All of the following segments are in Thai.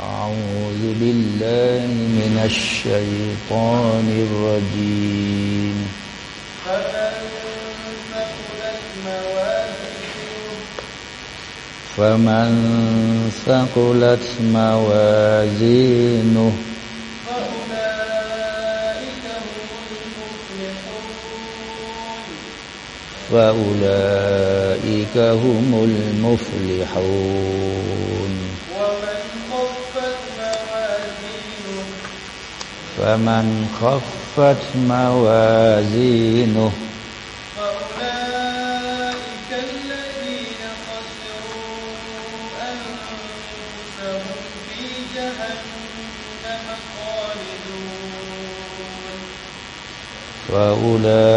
أعوذ بالله من الشيطان الرجيم. فمن ثقلت موازينه فأولئك هم المفلحون. فمن خفت موازينه. فأولئك الذين خسروا أنفسهم في جهنم خالدون. فأولئك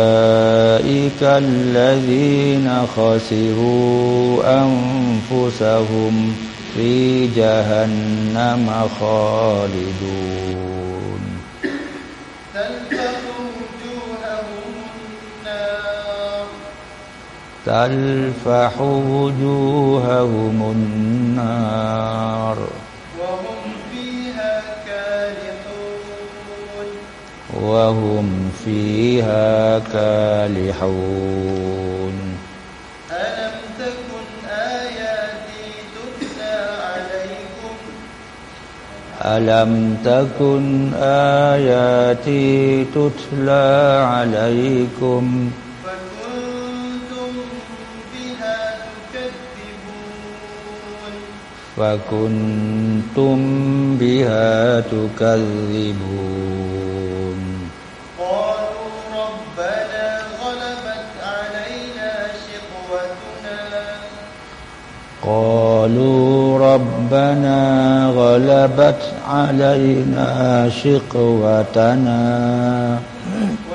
الذين خسروا أنفسهم في جهنم خالدون. تلفح وجوههم النار. وهم فيها كالحون وهم فيها كالحون ألم تكن آياتي تتلى عليكم؟ ألم تكن آياتي تتلى عليكم؟ فكنتم بها تكذبون قالوا ربنا غلبت علينا شقوتنا. قالوا ربنا غلبت علينا شقوتنا.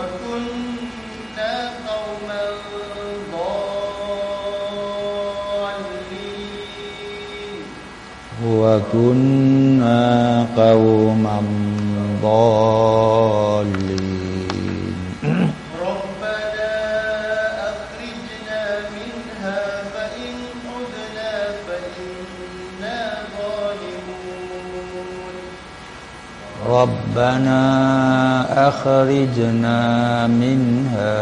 وكنا قوما ضالين. ربنا أخرجنا منها فإن عدنا فإنا ظالمون. ربنا أخرجنا منها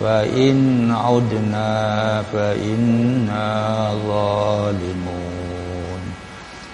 فإن عدنا فإنا ظالمون.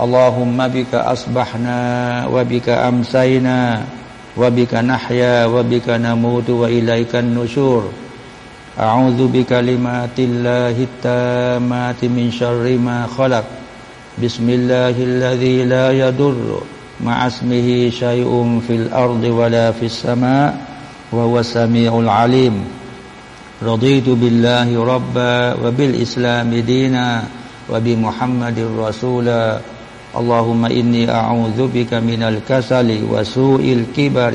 اللهم بك أصبحنا وبك أمسينا وبك نحيا وبك نموت وإليك النشور. أعوذ بكلمات الله التامات من شر ما خلق. بسم الله الذي لا يضر مع اسمه شيء في الأرض ولا في السماء وهو السميع العليم. رضيت بالله ربا وبالإسلام دينا وبمحمد رسولا. اللهم إني أعوذ بك من الكسل وسوء الكبر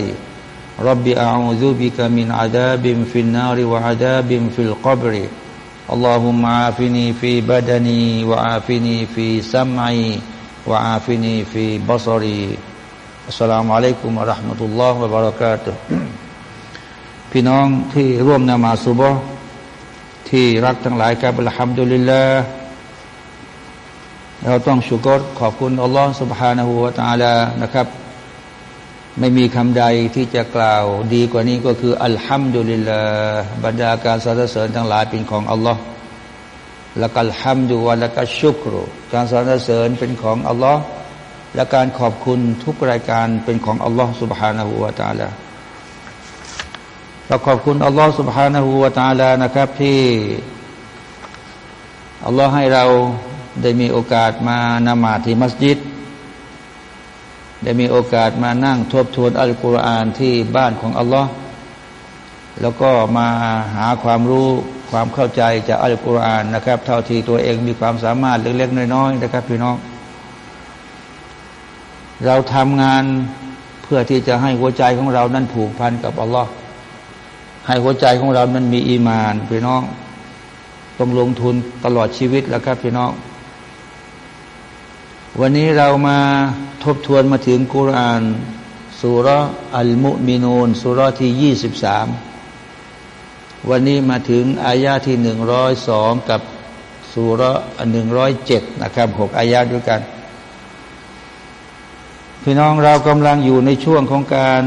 رب أعوذ بك من عذاب في النار وعذاب في القبر اللهم عافني في بدني وعافني في سمعي وعافني في بصري السلام عليكم ورحمة الله وبركاته พี่น้องที่ร่วมนมาสุบะที่รักทั้งหลายครับอัลฮัมดุลิลลาห์ เราต้องชุกรขอบคุณอัลลอฮ์ سبحانه และ تعالى นะครับ ไม่มีคำใดที่จะกล่าวดีกว่านี้ก็คือ อัลฮัมดุลิลลาบรรดาการสรรเสริญทั้งหลายเป็นของอัลลอฮ์และกัลฮัมดุวะและกัชุกรุการสรรเสริญเป็นของอัลลอฮ์และการขอบคุณทุกรายการเป็นของอัลลอฮ์ سبحانه และ تعالى เราขอบคุณอัลลอฮ์ سبحانه และ تعالى นะครับที่อัลลอฮ์ให้เรา ได้มีโอกาสมานมาที่มัสยิด ได้มีโอกาสมานั่งทบทวนอัลกุรอานที่บ้านของอัลลอฮ์แล้วก็มาหาความรู้ความเข้าใจจากอัลกุรอานนะครับ เท่าที่ตัวเองมีความสามารถเล็กๆน้อยๆนะครับพี่น้อง เราทำงานเพื่อที่จะให้หัวใจของเรานั้นผูกพันกับอัลลอฮ์ให้หัวใจของเรานั้นมีอีมานพี่น้องต้องลงทุนตลอดชีวิตแล้วครับพี่น้อง วันนี้เรามาทบทวนมาถึงกุรานสุรอัลมุมินูนสุรที่ยี่สิบสามวันนี้มาถึงอายาที่หนึ่งร้อยสองกับสุรหนึ่งร้อยเจ็ดนะครับหกอายาด้วยกัน พี่น้องเรากำลังอยู่ในช่วงของการ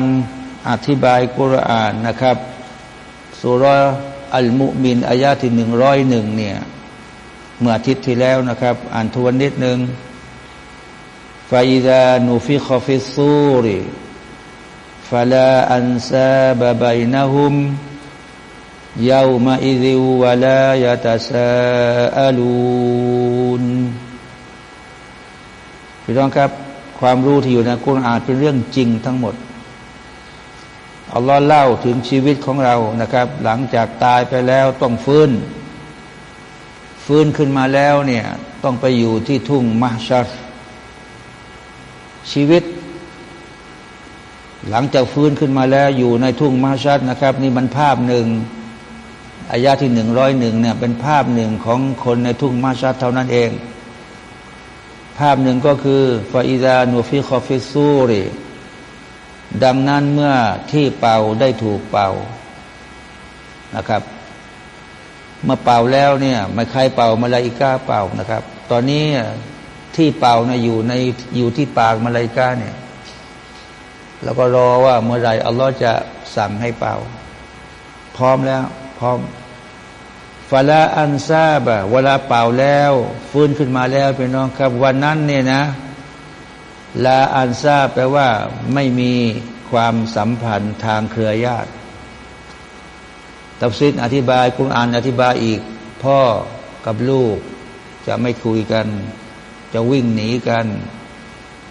อธิบายกุรานนะครับสุรอัลมุมินอายาที่หนึ่งร้อยหนึ่งเนี่ยเมื่ออาทิตย์ที่แล้วนะครับ อ่านทวนนิดนึง ฟาอิดานูฟิคฟิซูริฟาลาอันซาบะบัยนะฮุมยาวมาอิดิวะลายะตาซาอัลูนพี่น้องครับ ความรู้ที่อยู่ในกุรอานเป็นเรื่องจริงทั้งหมดอัลลอฮ์เล่าถึงชีวิตของเรานะครับ หลังจากตายไปแล้วต้องฟื้น ฟื้นขึ้นมาแล้วเนี่ย ต้องไปอยู่ที่ทุ่งมาชัด ชีวิต หลังจากฟื้นขึ้นมาแล้วอยู่ในทุ่งมาชัดนะครับ นี่มันภาพหนึ่งอายาที่หนึ่งร้อยหนึ่งเนี่ยเป็นภาพหนึ่งของคนในทุ่งมาชัดเท่านั้นเอง ภาพหนึ่งก็คือฟาอิดานูฟิคอฟิซูรีดังนั้นเมื่อที่เป่าได้ถูกเป่านะครับ เมื่อเป่าแล้วเนี่ยไม่ใครเป่ามาลาอิกาเป่านะครับ ตอนนี้ ที่เป่านะอยู่ในอยู่ที่ปากมาลาอิกาเนี่ย แล้วก็รอว่าเมื่อไรอัลลอฮ์จะสั่งให้เป่า พร้อมแล้ว พร้อมฟาลาอันซาบะเวลาเป่าแล้ว ฟื้นขึ้นมาแล้วเป็นน้องครับ วันนั้นเนี่ยนะ ลาอันซาแปลว่าไม่มีความสัมพันธ์ทางเครือญาติตัฟซิดอธิบายคุณอ่านอธิบายอีก พ่อกับลูกจะไม่คุยกัน จะวิ่งหนีกัน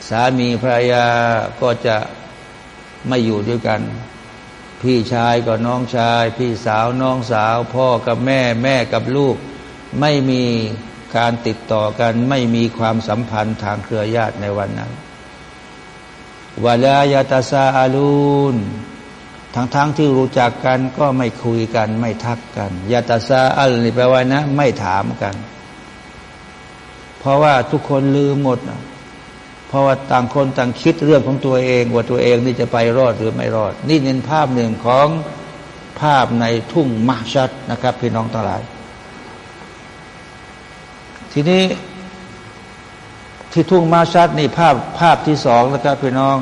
สามีภรรยาก็จะไม่อยู่ด้วยกัน พี่ชายกับน้องชาย พี่สาวน้องสาว พ่อกับแม่แม่กับลูก ไม่มีการติดต่อกัน ไม่มีความสัมพันธ์ทางเครือญาติในวันนั้นวลายาตาซาอาลูนทั้งๆทที่รู้จักกันก็ไม่คุยกัน ไม่ทักกันยาตาซาอัลนี่แปลว่านะ ไม่ถามกัน ราะว่าทุกคนลืมหมดนะเพราะว่าต่างคนต่างคิดเรื่องของตัวเองว่าตัวเองนี่จะไปรอดหรือไม่รอด นี่เป็นภาพหนึ่งของภาพในทุ่งมาชัดนะครับ พี่น้องทั้งหลาย ทีนี้ที่ทุ่งมาชัดนี่ภาพภาพที่สองนะครับพี่น้อง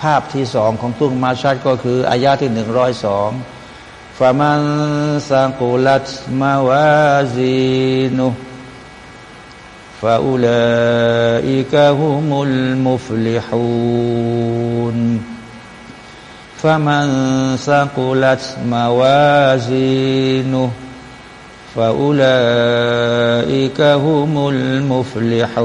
ภาพที่สองของทุ่งมาชัดก็คืออายาที่หนึ่งร้อยสองฟามันสังกุลัตมาวาซีนุ ฟาอุลาอิกะฮุมุลมุฟลิฮูน فمن ثقلت موازينه فأولئك هم المفلحون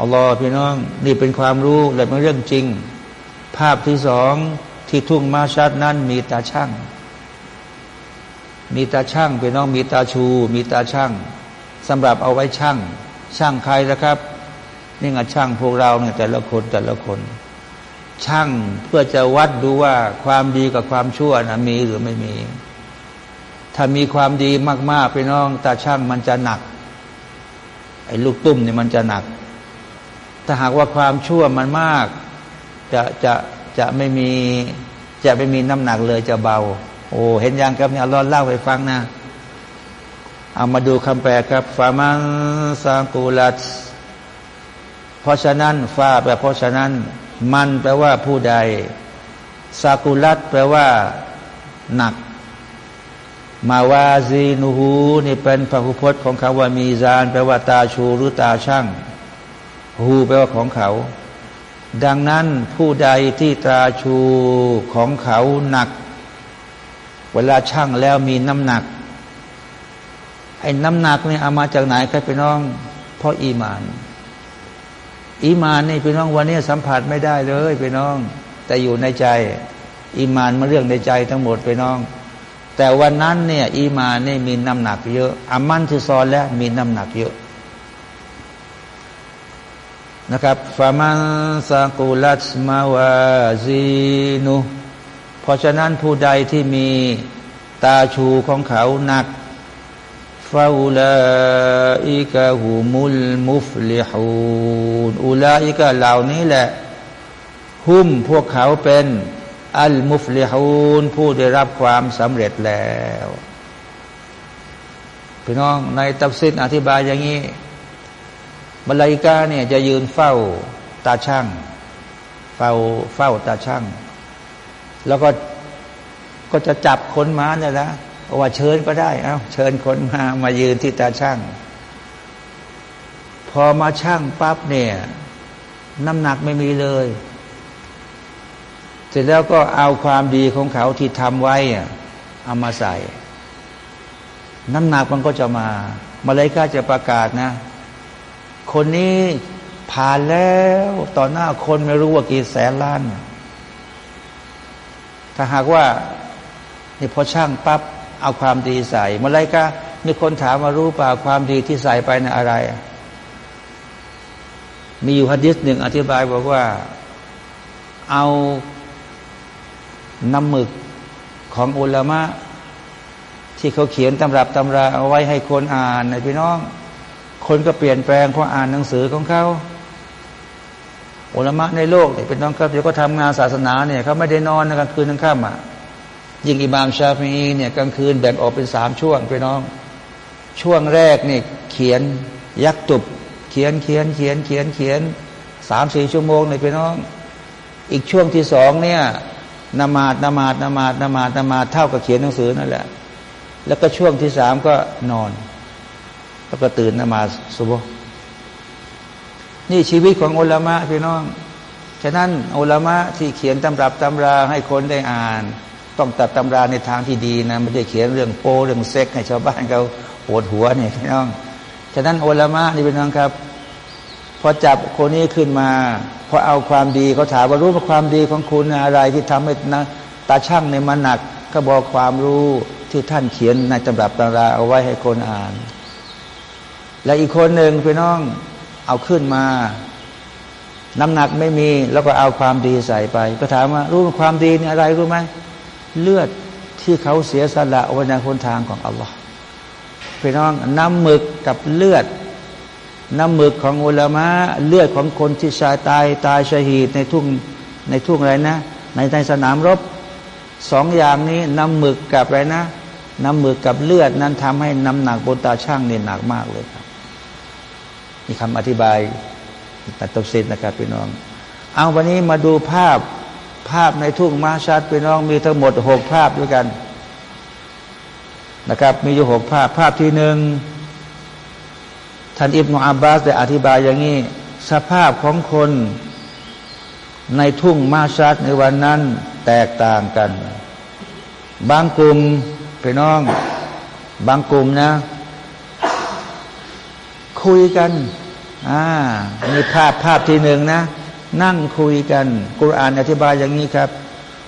อัลลอฮ์พี่น้อง นี่เป็นความรู้และเป็นเรื่องจริง ภาพที่สองที่ทุ่งมาชัดนั้นมีตาช่าง มีตาช่างพี่น้องมีตาชู มีตาช่างสำหรับเอาไว้ช่าง ช่างใครนะครับนี่ไงช่างพวกเราเนี่ยแต่ละคนแต่ละคน ช่างเพื่อจะวัดดูว่าความดีกับความชั่วนะมีหรือไม่มี ถ้ามีความดีมากๆไปน้อง ตาช่างมันจะหนักไอ้ลูกตุ้มเนี่ยมันจะหนัก ถ้าหากว่าความชั่วมันมาก จะจะจะไม่มีจะไม่มีน้ำหนักเลยจะเบา โอ้เห็นยังครับเนี่ยรอนเล่าให้ฟังนะเอามาดูคำแปลครับฟามังสังกูลัตเพราะฉะนั้นฟาแปลเพราะฉะนั้น มันแปลว่าผู้ใดซากุลัตแปลว่าหนัก มาวาซีนูฮูนี่เป็นพระพุพจน์ของเขาว่ามีซาน แปลว่าตาชูหรือตาช่างฮูแปลว่าของเขา ดังนั้นผู้ใดที่ตาชูของเขาหนัก เวลาช่างแล้วมีน้ำหนักไอ้น้ำหนักนี่เอามาจากไหนครับพี่น้อง เพราะอีมาน อีมานนี่พี่น้องวันนี้สัมผัสไม่ได้เลยพี่น้อง แต่อยู่ในใจ อีมานมาเรื่องในใจทั้งหมดพี่น้อง แต่วันนั้นเนี่ยอีมาเนี่ยมีน้ำหนักเยอะอามันที่ซอนแล้วมีน้ำหนักเยอะนะครับฟามันซากุลัสมาวาซีนุ เพราะฉะนั้นผู้ใดที่มีตาชูของเขาหนักฟาอุลาอิกะหูมุลมุฟลิฮูนอุลาอิกะเหล่านี้แหละ หุ้มพวกเขาเป็นอัลมุฟลิฮูนผู้ได้รับความสำเร็จแล้วพี่น้องในตัฟซิดอธิบายอย่างนี้มาลายกาเนี่ยจะยืนเฝ้าตาช่าง เฝ้าเฝ้าตาช่าง แล้วก็ก็จะจับคนมาเนี่ยนะว่าเชิญก็ได้ เอา้าเชิญคนมามายืนที่ตาช่าง พอมาช่างปั๊บเนี่ย น้ำหนักไม่มีเลย เสร็จแล้วก็เอาความดีของเขาที่ทำไว้เอามาใส่ น้ำหนักมันก็จะมามาเลยก็จะประกาศนะ คนนี้ผ่านแล้วต่อหน้าคนไม่รู้ว่ากี่แสนล้าน ถ้าหากว่านี่พอช่างปั๊บเอาความดีใส่มาเลยก็มีคนถามมารู้ป่าความดีที่ใส่ไปนะอะไร มีอยู่ฮะดิษหนึ่งอธิบายบอกว่าเอาน้ำหมึกของอุลามะ ที่เขาเขียนตำรับตำราเอาไว้ให้คนอ่านนะพี่น้อง คนก็เปลี่ยนแปลงเพราะอ่านหนังสือของเขา อุลามะในโลกเนี่ยเป็นน้องครับเดี๋ยวก็ทำงานศาสนาเนี่ยเขาไม่ได้นอนในกลางคืนกลางค่ำอะยิ่งอิบามชาฟีเนี่ยกลางคืนแบ่งออกเป็นสามช่วงพี่น้อง ช่วงแรกเนี่ยเขียนยักตุบเขียนเขียนเขียนเขียนเขียนสามสี่ชั่วโมงเลยพี่น้อง อีกช่วงที่สองเนี่ยนมาดนมาดนมาดนมาดนมาดเท่ากับเขียนหนังสือนั่นแหละ แล้วก็ช่วงที่สามก็นอน แล้วก็ตื่นนมาสุบ นี่ชีวิตของอุลามะพี่น้อง ฉะนั้นอุลามะที่เขียนตำรับตำราให้คนได้อ่าน ต้องตัดตำราในทางที่ดีนะไม่ได้เขียนเรื่องโปเรื่องเซ็กให้ชาวบ้านเขาปวดหัวเนี่ยพี่น้อง ฉะนั้นโอลามะนี่เป็นน้องครับ พอจับคนนี้ขึ้นมาพอเอาความดีเขาถามว่ารู้ว่าความดีของคุณอะไรที่ทำให้นะตาช่างในมันหนักก็บอกความรู้ที่ท่านเขียนในตำรับตำราเอาไว้ให้คนอ่าน และอีกคนหนึ่งพี่น้อง เอาขึ้นมา น้ำหนักไม่มีแล้วก็เอาความดีใส่ไป ก็ถามว่ารู้ความดีนี่อะไรรู้ไหมเลือดที่เขาเสียสละไว้ในคนทางของอัลลอฮ์พี่น้องน้ำหมึกกับเลือด น้ำหมึกของอุลามะเลือดของคนที่ชายตายตายชหีดในทุ่งในทุ่งอะไรนะ ในในสนามรบสองอย่างนี้น้ำหมึกกับอะไรนะ น้ำหมึกกับเลือดนั้นทำให้น้ำหนักบนตาช่างเนี่ยหนักมากเลยครับ นี่คำอธิบายตัดตบสินนะครับพี่น้อง เอาวันนี้มาดูภาพภาพในทุ่งมาชัดพี่น้องมีทั้งหมดหกภาพด้วยกันนะครับ มีอยู่หกภาพภาพที่หนึ่งท่านอิบนาอับบาสได้อธิบายอย่างนี้ สภาพของคนในทุ่งมาชัดในวันนั้นแตกต่างกัน บางกลุ่มพี่น้อง บางกลุ่มนะ คุยกันอ่ามีภาพภาพที่หนึ่งนะ นั่งคุยกันกุรอานอธิบายอย่างนี้ครับ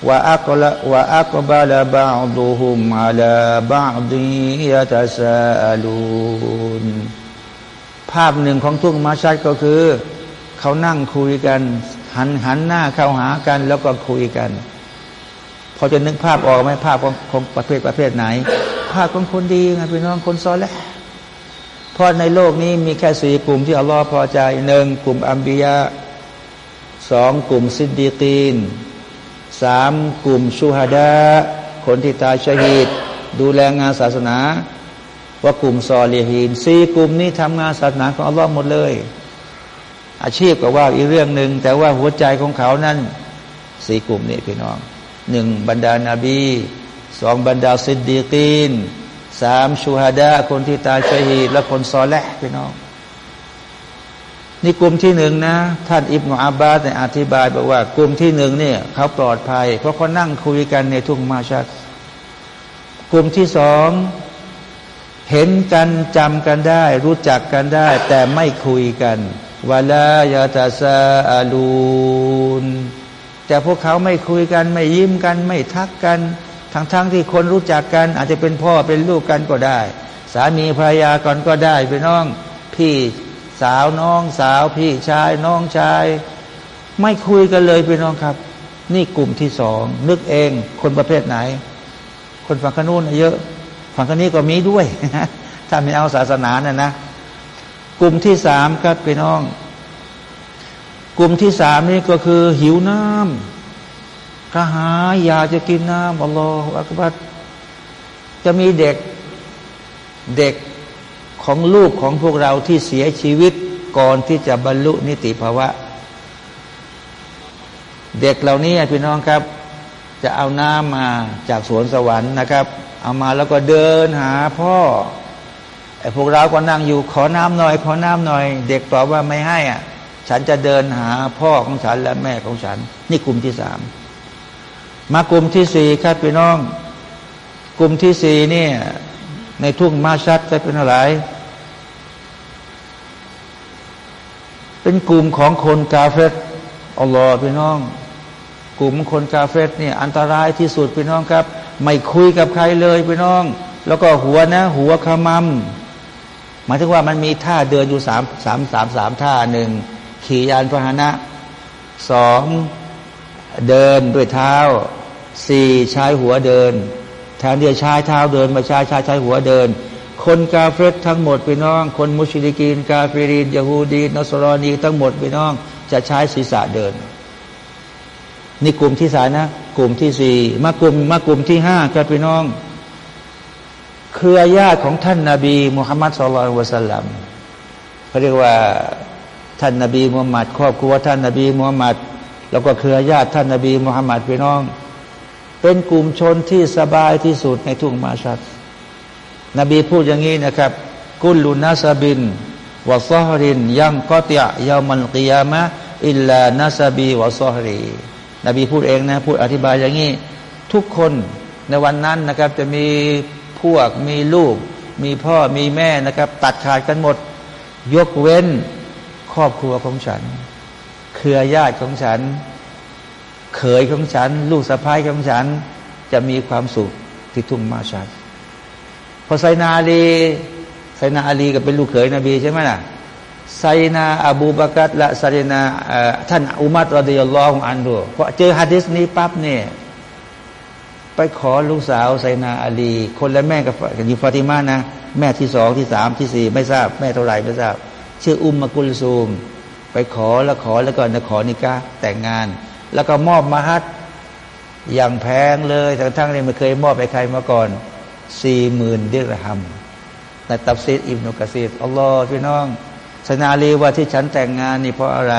ว่าอักละว่าอักบาลาบาดูฮุมอาลาบาดียะตาซาลูนภาพหนึ่งของทุ่งมาชัดก็คือ เขานั่งคุยกัน หันหันหน้าเข้าหากันแล้วก็คุยกันพอจะนึกภาพออกไหมภาพของของประเภทประเภทไหน ภาพของคนดีไงพี่น้องคนซอแล้ว เพราะในโลกนี้มีแค่สี่กลุ่มที่อัลลอฮ์พอใจหนึ่งกลุ่มอัมบียาสองกลุ่มซิดดีกีนสามกลุ่มชูฮาดาคนที่ตายชหีดดูแลงานศาสนา ว่ากลุ่มซอลีฮีนสี่กลุ่มนี้ทำงานศาสนาของอัลลอฮ์หมดเลย อาชีพก็ว่าอีกเรื่องหนึ่งแต่ว่าหัวใจของเขานั้นสี่กลุ่มนี้พี่น้องหนึ่งบรรดานาบีสองบรรดาซิดดีกีน สามชูฮาดาคนที่ตายชหีดและคนซอแลพี่น้อง นี่กลุ่มที่หนึ่งนะ ท่านอิบนาอับบาสอธิบายบอกว่า กลุ่มที่หนึ่งเนี่ยเขาปลอดภัย เพราะเขานั่งคุยกันในทุ่งมาชัดกลุ่มที่สองเห็นกันจำกันได้ รู้จักกันได้ แต่ไม่คุยกันวลายาตาซาอาลูนแต่พวกเขาไม่คุยกัน ไม่ยิ้มกัน ไม่ทักกัน ทั้งๆทที่คนรู้จักกันอาจจะเป็นพ่อเป็นลูกกันก็ได้ สามีภรรยาก่อนก็ได้พี่น้อง พี่สาวน้องสาว พี่ชายน้องชาย ไม่คุยกันเลยพี่น้องครับ นี่กลุ่มที่สองนึกเองคนประเภทไหน คนฝั่งขนู้นเยอะ ฝั่งขนี้ก็มีด้วยถ้าไม่เอาศาสนาเนี่ยนะ กลุ่มที่สามครับพี่น้อง กลุ่มที่สามนี่ก็คือหิวน้ำ กระหายอยากจะกินน้ำอัลลอฮฺอักบัดจะมีเด็กเด็กของลูกของพวกเราที่เสียชีวิตก่อนที่จะบรรลุนิติภาวะ เด็กเหล่านี้พี่น้องครับ จะเอาน้ำมาจากสวนสวรรค์นะครับ เอามาแล้วก็เดินหาพ่อไอ้พวกเราก็นั่งอยู่ขอน้ำหน่อย ขอน้ำหน่อย เด็กตอบว่าไม่ให้อะ ฉันจะเดินหาพ่อของฉันและแม่ของฉัน นี่กลุ่มที่สาม มากลุ่มที่สี่ครับพี่น้อง กลุ่มที่สี่เนี่ยในทุ่งมาชัดจะเป็นอะไร เป็นกลุ่มของคนกาเฟตอัลลอฮ์พี่น้อง กลุ่มคนกาเฟตเนี่ยอันตรายที่สุดพี่น้องครับ ไม่คุยกับใครเลยพี่น้อง แล้วก็หัวนะ หัวขมำหมายถึงว่ามันมีท่าเดินอยู่สามสามสามสามท่าหนึ่งขี่ยานพาหนะสอง เดินด้วยเท้าสี่ใช้หัวเดินแทนที่จะใช้เท้าเดิน มาใช้ใช้ใช้หัวเดิน คนกาเฟตทั้งหมดไปน้อง คนมุชลิกีน กาเฟรีนยาฮูดีนอสรอนีทั้งหมดไปน้อง จะใช้ศีรษะเดินนี่กลุ่มที่สายนะ กลุ่มที่สี่มากลุ่มมากลุ่มที่ห้าครับพี่น้อง เครือญาติของท่านนาบีมุฮัมมัดสุลลัลวะสัลลัมเขาเรียกว่าท่านนาบีมุฮัมมัดครอบครัวท่านนาบีมุฮัมมัด แล้วก็เครือญาติท่านนาบีมุฮัมมัดพี่น้อง เป็นกลุ่มชนที่สบายที่สุดในทุ่งมาชัด นบีพูดอย่างนี้นะครับ กุลุนาซาบินวะซอฮรินยังกอติยยามันกิยามะอิลลานาซาบีวะซอฮรีนบีพูดเองนะพูดอธิบายอย่างนี้ ทุกคนในวันนั้นนะครับ จะมีพวกมีลูก มีพ่อมีแม่นะครับ ตัดขาดกันหมด ยกเว้นครอบครัวของฉัน เครือญาติของฉัน เขยของฉัน ลูกสะพ้ายของฉัน จะมีความสุขที่ทุ่งมาชัดพอไซนาอาลีไซนาอาลีก็เป็นลูกเขยนบีใช่ไหมล่ะไซนาอบูบากัตและไซนาท่านอุมัตรดิยัลลอฮุอันดูพอเจอฮะดิษนี้ปั๊บเนี่ยไปขอลูกสาวไซนาอาลี คนและแม่กับยูฟาติมานะ แม่ที่สองที่สามที่สี่ไม่ทราบ แม่เท่าไหร่ไม่ทราบ ชื่ออุมมากุลซูม ไปขอแล้วขอแล้วก็จะขอนิกาแต่งงาน แล้วก็มอบมาฮัดอย่างแพงเลยทั้งทั้งนี้ไม่เคยมอบไปใครมาก่อนสี่หมื่นดิรหัมในตับซีดอิบนุกะซีดอัลลอฮ์พี่น้องสนาลีว่าที่ฉันแต่งงานนี่เพราะอะไร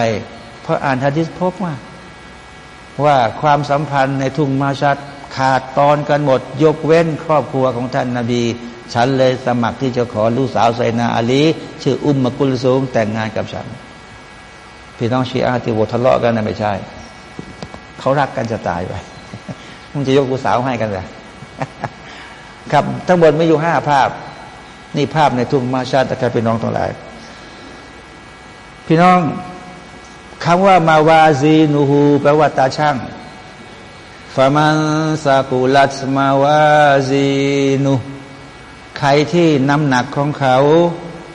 เพราะอ่านฮะดิษพบว่าว่าความสัมพันธ์ในทุ่งมาชัดขาดตอนกันหมด ยกเว้นครอบครัวของท่านนาบี ฉันเลยสมัครที่จะขอลูกสาวไซนาอาลี ชื่ออุมมะกุลซูงแต่งงานกับฉัน พี่น้องชีอาที่โวทะเลาะกันนะไม่ใช่ เขารักกันจะตายไปมึงจะยกกูสาวให้กันเลยครับทั้งหมดไม่อยู่ห้าภาพ นี่ภาพในทุ่งมาชาติแต่ใครเป็นน้องทั้งหลาย พี่น้องคำว่ามาวาซีนูฮูแปลว่าตาช่างفمن ثقلت موازينه ใครที่น้ำหนักของเขา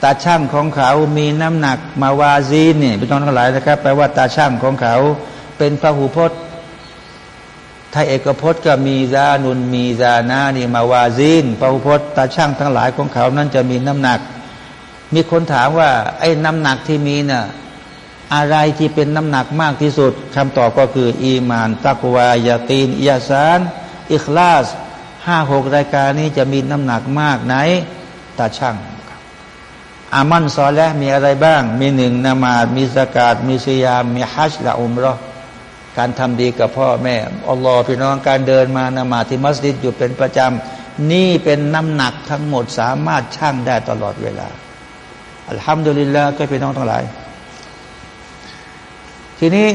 ตาชั่งของเขามีน้ำหนัก موازين เนี่ยพี่น้องทั้งหลายนะครับแปลว่าตาชั่งของเขา เป็นพระหูพจน์ถ้าเอกพจน์ก็มีซานุนมีซานานี่มาวาซินพระพจน์ตาช่างทั้งหลายของเขานั้นจะมีน้ำหนัก มีคนถามว่า ไอ้น้ำหนักที่มีน่ะอะไรที่เป็นน้ำหนักมากที่สุดคำตอบก็คือ อีมานตักวายาตีนยาสานอิคลาสห้าหกรายการนี้จะมีน้ำหนักมากไหนตาช่าง อามันซอและมีอะไรบ้าง มีหนึ่งนามาดมีสกาดมีซียาม มีฮัจละอุมรอการทำดีกับพ่อแม่อัลลอฮ์พี่น้องการเดินมานมาที่มัสยิดอยู่เป็นประจำนี่เป็นน้ำหนักทั้งหมดสามารถชั่งได้ตลอดเวลา อัลฮัมดุลิลลาห์ก็พี่น้องทั้งหลาย ทีนี้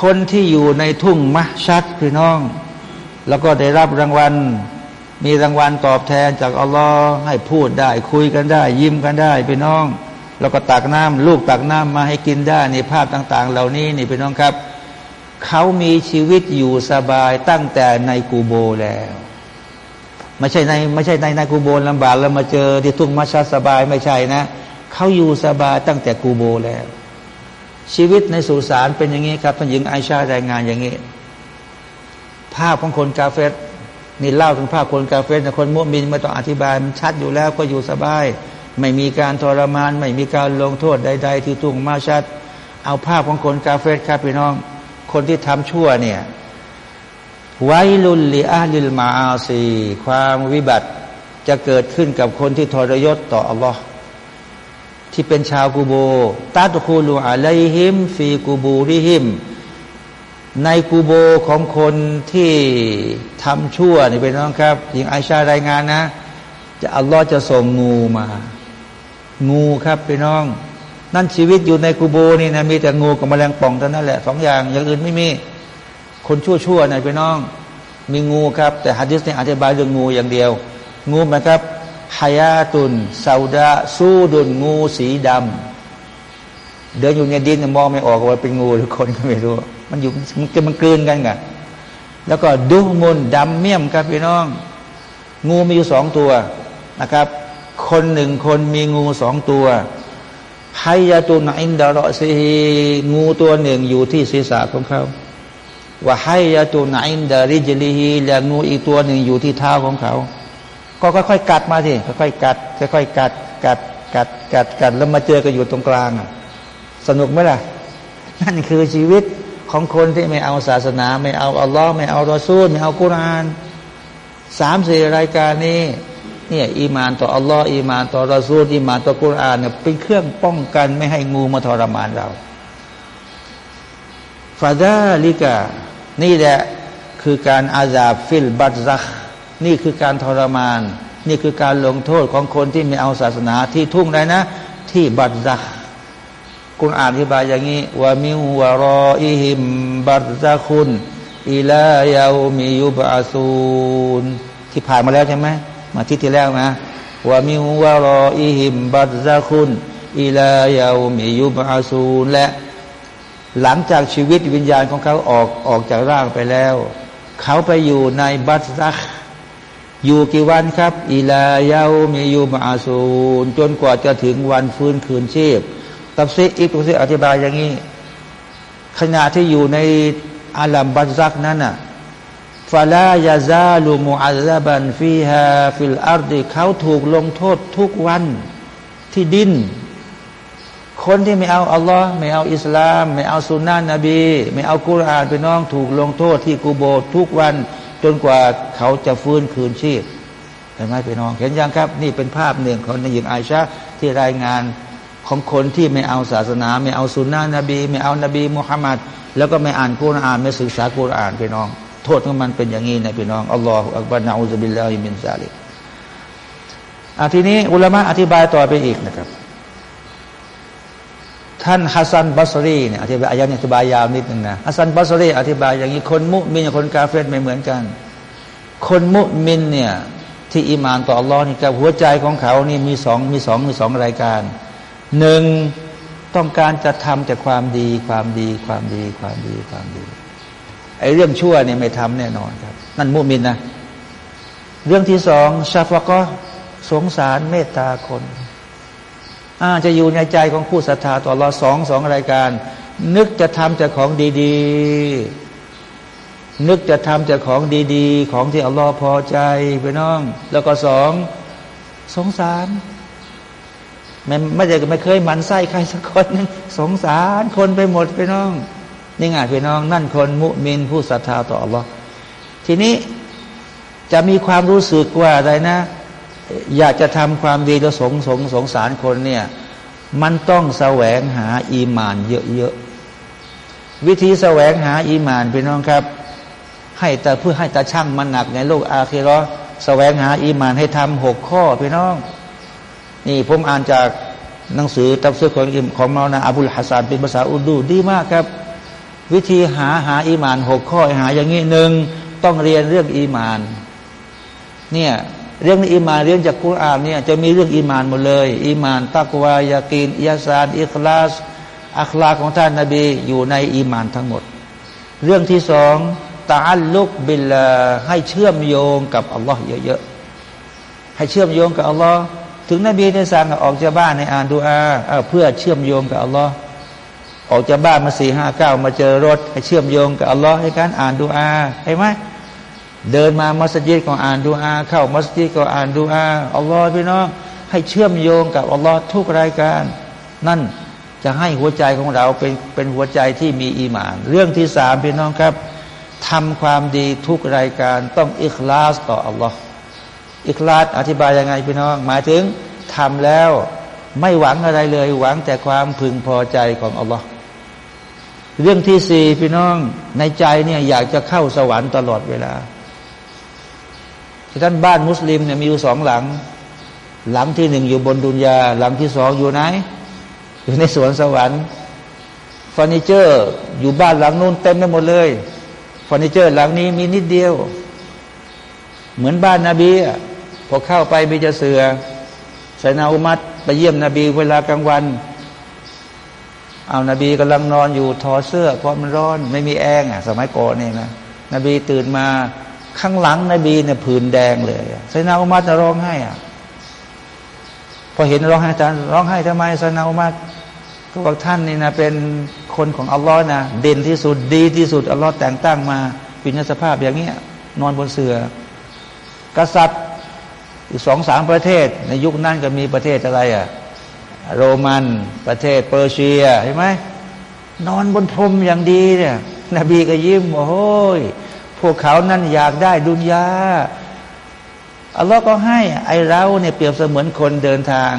คนที่อยู่ในทุ่งมะชัดพี่น้อง แล้วก็ได้รับรางวัล มีรางวัลตอบแทนจากอัลลอฮ์ให้พูดได้ คุยกันได้ ยิ้มกันได้พี่น้อง แล้วก็ตักน้ำลูกตักน้ำมาให้กินได้ในภาพต่าง ๆ เหล่านี้นี่พี่น้องครับ เขามีชีวิตอยู่สบายตั้งแต่ในกูโบแล้วไม่ใช่ในไม่ใช่ในในกูโบลำบากแล้วมาเจอที่ทุ่งมัชชัสบายไม่ใช่นะเขาอยู่สบายตั้งแต่กูโบแล้ว ชีวิตในสุสานเป็นอย่างนี้ครับท่านหญิงไอชารายงานอย่างนี้ ภาพของคนกาเฟส นี่เล่าถึงภาพคนกาเฟสแต่คนมุสลิมไม่ต้องอธิบายมันชัดอยู่แล้วก็อยู่สบาย ไม่มีการทรมาน ไม่มีการลงโทษใด ๆ ที่ทุ่งมาชัด เอาภาพของคนกาเฟสครับพี่น้อง คนที่ทำชั่วเนี่ยไวลุลลีอาลิลมาอาซีความวิบัติจะเกิดขึ้นกับคนที่ทรยศต่ออัลลอฮ์ที่เป็นชาวกูโบตาตุคูลูอะไลฮิมฟีกูบูริฮิม ในกูโบของคนที่ทำชั่วนี่เป็นน้องครับหญิงไอชารายงานนะ จะอัลลอฮ์จะส่งงูมา งูครับพี่น้อง นั่นชีวิตอยู่ในกูโบนี่นะมีแต่งูกับแมลงป่องเท่านั้นแหละสองอย่างอย่างอื่นไม่มี คนชั่วชั่วนะพี่น้อง มีงูครับ แต่ฮะดิษเนี่ยอธิบายเรื่องงูอย่างเดียว งูนะครับฮายาตุนซาดาสู้ดุนงูสีดำ เดินอยู่ในดินมองไม่ออกว่าเป็นงูหรือคนก็ไม่รู้ มันอยู่มันจะมันกลืนกันไงแล้วก็ดูมุนดำเมี่ยมครับพี่น้อง งูมีอยู่สองตัวนะครับ คนหนึ่งคนมีงูสองตัวไฮยาตุนอินดารอซีงูตัวหนึ่งอยู่ที่ศีรษะของเขาว่าไฮยาตุนอินดาริจลีฮีและงูอีกตัวหนึ่งอยู่ที่เท้าของเขา ก็ค่อยๆกัดมาสิค่อยๆกัด ค่อยๆกัด กัดกัดกัดกัดแล้วมาเจอกันอยู่ตรงกลางอะ สนุกไหมล่ะ นั่นคือชีวิตของคนที่ไม่เอาศาสนา ไม่เอาอัลลอฮ์ไม่เอารอซูลไม่เอากุรานสามสี่รายการนี้เนี่ยอีมานต่ออัลลอฮ์อีมานต่อรอซูลอีมานต่อกุรานเนี่ยเป็นเครื่องป้องกันไม่ให้งูมาทรมานเราفذلك นี่แหละคือการ عذاب البرزخ นี่คือการทรมาน นี่คือการลงโทษของคนที่ไม่เอาศาสนาที่ทุ่งไรนะ ที่บัตซัก คุณอ่านอธิบายอย่างนี้ومن ورائهم برزخอิลายามิยุบอาซูนที่ผ่านมาแล้วใช่ไหมมาที่ที่แล้วนะว่ามิวารออิหิมบัตซักุนอิลายามิยุบอาซูนและ หลังจากชีวิตวิญญาณของเขาออกออกจากร่างไปแล้ว เขาไปอยู่ในบัตซักอยู่กี่วันครับ อิลายามียู่มาสูนจนกว่าจะถึงวันฟื้นคืนชีพ ตับซิอีกตับซิอธิบายอย่างนี้ขณะที่อยู่ในอาลัมบัซักนั้นน่ะฟาลายาซาลูมูอัลบันฟีฮาفي الأرض เขาถูกลงโทษทุกวันที่ดิน คนที่ไม่เอาอัลลอฮ์ไม่เอาอิสลาม ไม่เอาสุนนะนบี ไม่เอากุรอานพี่น้องถูกลงโทษที่กูโบทุกวัน จนกว่าเขาจะฟื้นคืนชีพเห็นไหมพี่น้อง เห็นยังครับ นี่เป็นภาพหนึ่งของนายหญิงไอชาที่รายงาน ของคนที่ไม่เอาศาสนา ไม่เอาสุนนะนบี ไม่เอานบีมุฮัมมัดแล้วก็ไม่อ่านกุรอาน ไม่ศึกษากุรอานพี่น้อง โทษของมันเป็นอย่างนี้นะพี่น้องالله أكبر نعوذ بالله من ذلك อาทีนี้อุลามะอธิบายต่อไปอีกนะครับ ท่านฮัสซันบัสรีเนี่ยอธิบายอายะนี้อธิบายยาวนิดนึงนะฮัสซันบัสรีอธิบายอย่างนี้คนมุมินกับคนกาเฟรไม่เหมือนกัน คนมุมินเนี่ยที่อิมานต่ออัลลอฮ์นี่กับหัวใจของเขานี่มีสองมีสองมีสองรายการ หนึ่งต้องการจะทำแต่ความดีความดีความดีความดีความดีไอ้เรื่องชั่วเนี่ยไม่ทำแน่นอนครับ นั่นมุมินนะเรื่องที่สองชาฟก็สงสารเมตตาคนอาจะอยู่ในใจของผู้ศรัทธาต่อรอสองสองรายการ นึกจะทำแต่ของดีๆ นึกจะทำแต่ของดีๆ ของที่อัลลอฮ์พอใจไปน้อง แล้วก็สองสงสาร ไม่ไม่ได้ไม่เคยมันไส้ใครสักคนนึงสงสารคนไปหมดไปน้องนี่ไงพี่น้อง นั่นคนมุมินผู้ศรัทธาต่ออัลลอฮ์ทีนี้จะมีความรู้สึกว่าอะไรนะ อยากจะทำความดีแล้วสงสงสงสารคนเนี่ยมันต้องแสวงหาอีมานเยอะๆวิธีแสวงหาอีมานพี่น้องครับ ให้แต่เพื่อให้ตาช่างมันหนักในโลกอาคีรอแสวงหาอีมานให้ทำหกข้อพี่น้อง นี่ผมอ่านจากหนังสือตับซื้อของอิมของเรานะอับุลฮัสซันเป็นภาษาอุดูดีมากครับ วิธีหาหาอีมานหกข้อหาอย่างนี้หนึ่งต้องเรียนเรื่องอีมาน เนี่ยเรื่องอีมานเรื่องจากกุรานเนี่ยจะมีเรื่องอีมานหมดเลยอีมานตักวายากีนอิยาซานอิคลาสอัคลาของท่านนาบีอยู่ในอีมานทั้งหมด เรื่องที่สองตาลุกบิลลาให้เชื่อมโยงกับอัลลอฮ์เยอะๆให้เชื่อมโยงกับอัลลอฮ์ ถึงนบีได้สั่งออกจากบ้านในอ่านดูอาเพื่อเชื่อมโยงกับอัลลอฮ์ออกจากบ้านมาสี่ห้าเก้ามาเจอรถให้เชื่อมโยงกับอัลลอฮ์ให้การอ่านดูอาเห็นไหมเดินมามัสยิดก็อ่านดูอา เข้ามัสยิดก็อ่านดูอาอัลลอฮ์พี่น้องให้เชื่อมโยงกับอัลลอฮ์ทุกรายการ นั่นจะให้หัวใจของเราเป็นเป็นหัวใจที่มีอีหมาน เรื่องที่สามพี่น้องครับทำความดีทุกรายการต้องอิคลาสต่ออัลลอฮ์ อิคลาสอธิบายยังไงพี่น้อง หมายถึงทำแล้วไม่หวังอะไรเลย หวังแต่ความพึงพอใจของอัลลอฮ์เรื่องที่สี่พี่น้องในใจเนี่ยอยากจะเข้าสวรรค์ตลอดเวลาท่านบ้านมุสลิมเนี่ยมีอยู่สองหลัง หลังที่หนึ่งอยู่บนดุนยา หลังที่สองอยู่ไหน อยู่ในสวนสวรรค์เฟอร์นิเจอร์ อยู่บ้านหลังนู้นเต็มไปหมดเลยเฟอร์นิเจอร์ หลังนี้มีนิดเดียว เหมือนบ้านนาบี พอเข้าไปมีจะเสือใส่นาอุมัดไปเยี่ยมนบีเวลากลางวัน เอานาบีกำลังนอนอยู่ถอดเสื้อเพราะมันร้อนไม่มีแอร์อะ สมัยก่อนเนี่ยนะนบีตื่นมาข้างหลังนบีเนี่ยผื่นแดงเลยไซนาอุมัดจะร้องไห้อะพอเห็นร้องไห้จารร้องไห้ทำไมไซนาอุมัดก็บอกท่านนี่นะเป็นคนของอัลลอฮ์นะเด่นที่สุดดีที่สุดอัลลอฮ์แต่งตั้งมาเป็นสภาพอย่างเงี้ยนอนบนเสือกษัตริย์ อีกสองสามประเทศ ในยุคนั้นก็มีประเทศอะไรอะโรมันประเทศเปอร์เซียเห็นไหมนอนบนพรมอย่างดีเนี่ยนบีก็ยิ้มโอ้ยพวกเขานั้นอยากได้ดุนยาอัลลอฮ์ก็ให้ไอเราเนี่ยเปรียบเสมือนคนเดินทาง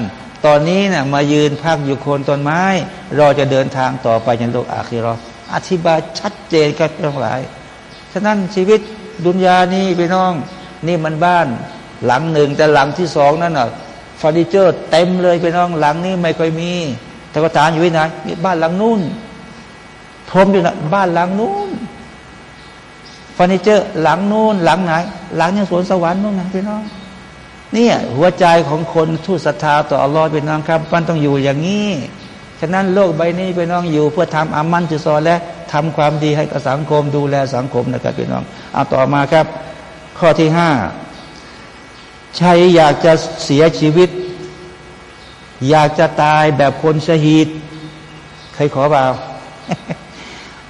ตอนนี้น่ยมายืนพักอยู่โคนต้นไม้รอจะเดินทางต่อไปในโลกอาคีรออธิบายชัดเจนกับทั้งหลาย ฉะนั้นชีวิตดุนยานี่พี่น้อง นี่มันบ้าน หลังหนึ่งแต่หลังที่สองนั่นน่ะเฟอร์นิเจอร์เต็มเลยพี่น้องหลังนี้ไม่ค่อยมีแต่ก็ถามอยู่ที่ไหนมีบ้านหลังนู้นพรมอยู่นะบ้านหลังนู้นเฟอร์นิเจอร์หลังนู้นหลังไหน หลังยังสวนสวรรค์นู้นนะพี่น้องเนี่ยหัวใจของคนทุศรัทธาต่ออัลลอฮ์เป็นน้องครับมันต้องอยู่อย่างนี้ฉะนั้นโลกใบนี้เป็นน้องอยู่ เพื่อทำอามันจุซอและทำความดีให้กับสังคมดูแลสังคมนะครับพี่น้องเอาต่อมาครับ ข้อที่ห้า ใช่อยากจะเสียชีวิต อยากจะตายแบบคนชหีดใครขอเปล่า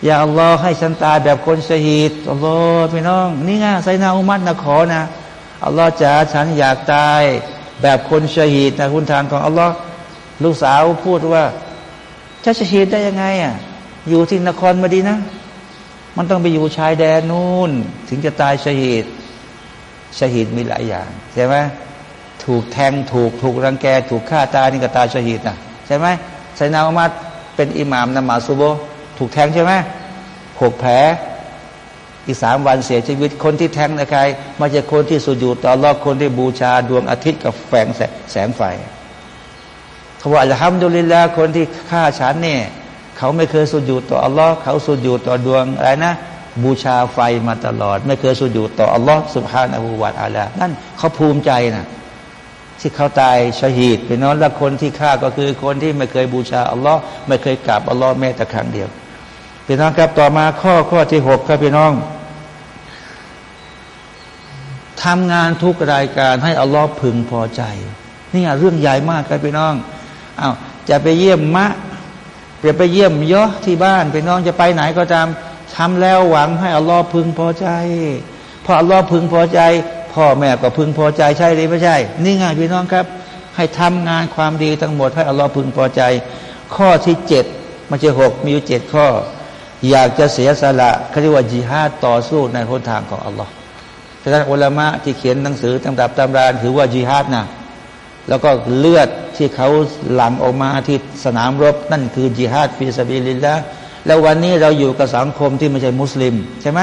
อย่าอัลลอฮ์ให้ฉันตายแบบคนชหีดอัลลอฮ์พี่น้อง นี่ไงไซนาอุมัตนะขอนะอัลลอฮ์จ๋าฉันอยากตายแบบคนชหีดนะคุณทางของอัลลอฮ์ลูกสาวพูดว่าจะชหีดได้ยังไงอะอยู่ที่นครมาดีนะ มันต้องไปอยู่ชายแดนนู่น ถึงจะตายชหีด ชหีดมีหลายอย่างใช่ไหมถูกแทงถูกถูกรังแก ถูกฆ่าตายนี่ก็ตายชหีดนะใช่ไหมไซนาอุมัดเป็นอิหมามนมาซูโบถูกแทงใช่ไหมหกแผลอีกสามวันเสียชีวิตคนที่แทงนะใครมาจากคนที่สุญูต่อรอบคนที่บูชาดวงอาทิตย์กับแฝงแสงไฟเขาว่าจะทำดุลิลลาคนที่ฆ่าฉันเนี่ยเขาไม่เคยสุญูต่ออัลลอฮ์เขาสุญูต่อดวงอะไรนะ บูชาไฟมาตลอด ไม่เคยสุญูต่ออัลลอฮ์สุบฮานาหูวาตอาลานั่นเขาภูมิใจนะที่เขาตายชหีดเป็นน้องและคนที่ฆ่าก็คือคนที่ไม่เคยบูชาอัลลอฮ์ไม่เคยกราบอัลลอฮ์แม้แต่ครั้งเดียวพี่น้องครับต่อมาข้อข้อที่หกครับพี่น้องทำงานทุกรายการให้อัลลอฮ์พึงพอใจนี่เรื่องใหญ่มากครับพี่น้องอา้าวจะไปเยี่ยมมะจะไปเยี่ยมยะที่บ้านพี่น้องจะไปไหนก็ตาม ทำแล้วหวังให้อัลลอฮ์พึงพอใจพออัลลอฮ์พึงพอใจ พ่อแม่ก็พึงพอใจใช่หรือไม่ใช่ นี่ไงพี่น้องครับ ให้ทำงานความดีทั้งหมดให้อัลลอฮ์พึงพอใจ ข้อที่เจ็ดมันจะหกมีอยู่เจ็ดข้อ อยากจะเสียสละเขาเรียกว่าจิฮาดต่อสู้ในหนทางของอัลลอฮ์ฉะนั้นอุลามะที่เขียนหนังสือตำรับตำรานถือว่าจิฮาดนะแล้วก็เลือดที่เขาหลั่งออกมาที่สนามรบนั่นคือจิฮาดฟิสบิลิลละ แล้ววันนี้เราอยู่กับสังคมที่ไม่ใช่มุสลิม ใช่ไหม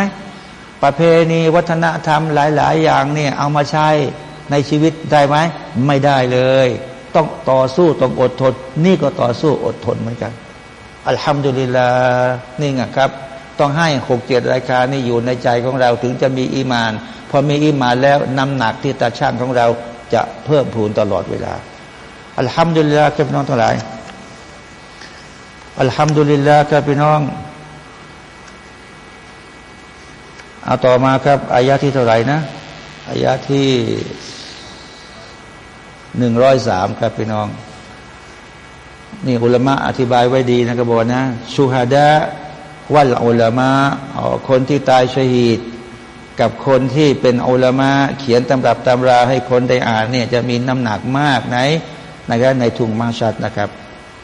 ประเพณีวัฒนธรรมหลาย ๆ อย่างเนี่ยเอามาใช้ในชีวิตได้ไหมไม่ได้เลย ต้องต่อสู้ต้องอดทน นี่ก็ต่อสู้อดทนเหมือนกัน อัลฮัมดุลิลลาห์นี่ไงครับ ต้องให้หกเจ็ดรายการนี่อยู่ในใจของเราถึงจะมีอีมาน พอมีอีมานแล้วน้ำหนักที่ตาช่างของเราจะเพิ่มพูนตลอดเวลาอัลฮัมดุลิลลาห์ครับพี่น้องทั้งหลาย อัลฮัมดุลิลลาห์ครับพี่น้อง เอาต่อมาครับอายะที่เท่าไหร่นะอายะที่หนึ่งร้อยสามครับพี่น้อง นี่อุลมะอธิบายไว้ดีนะครับบอกนะชูฮาดะวัลอุลมะคนที่ตายชหีดกับคนที่เป็นอุลมะเขียนตำรับตำราให้คนได้อ่านเนี่ยจะมีน้ำหนักมากไหนนะครับในทุงมาชัดนะครับ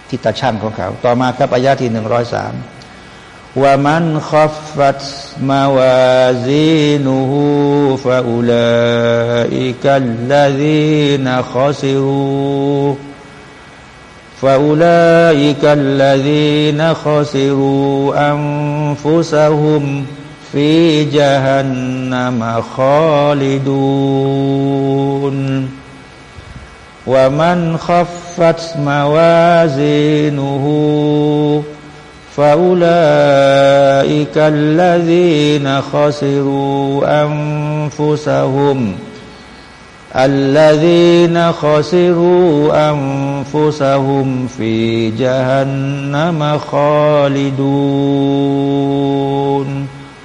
ที่ตาช่างของเขา ต่อมาครับอายะที่หนึ่งร้อยสามว่ามันขฟัตมาวาซีนูฮูฟาอุลาอิกัลลาดีนขอซิรู فأولئك الذين خسروا أنفسهم في جهنم خالدون ومن خفت موازينه فأولئك الذين خسروا أنفسهم الذين خسروا أنفسهم في جهنم خالدون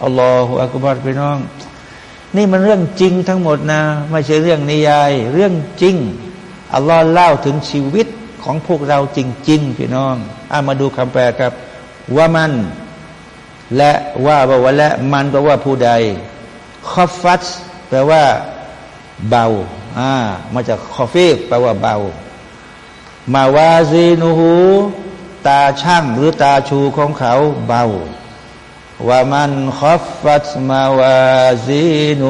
الله أكبر พี่น้องนี่มันเรื่องจริงทั้งหมดนะ ไม่ใช่เรื่องนิยาย เรื่องจริง อัลลอฮ์เล่าถึงชีวิตของพวกเราจริง ๆ พี่น้องอามาดูคำแปลครับ ว่ามัน และว่าว่าและมันแปลว่าผู้ใดคอฟัตแปลว่าเบาอ่ามาจากคอฟีแปลว่าเบามาวาซีนูหูตาช่างหรือตาชูของเขาเบาว่ามันคอฟัตมาวาซีนู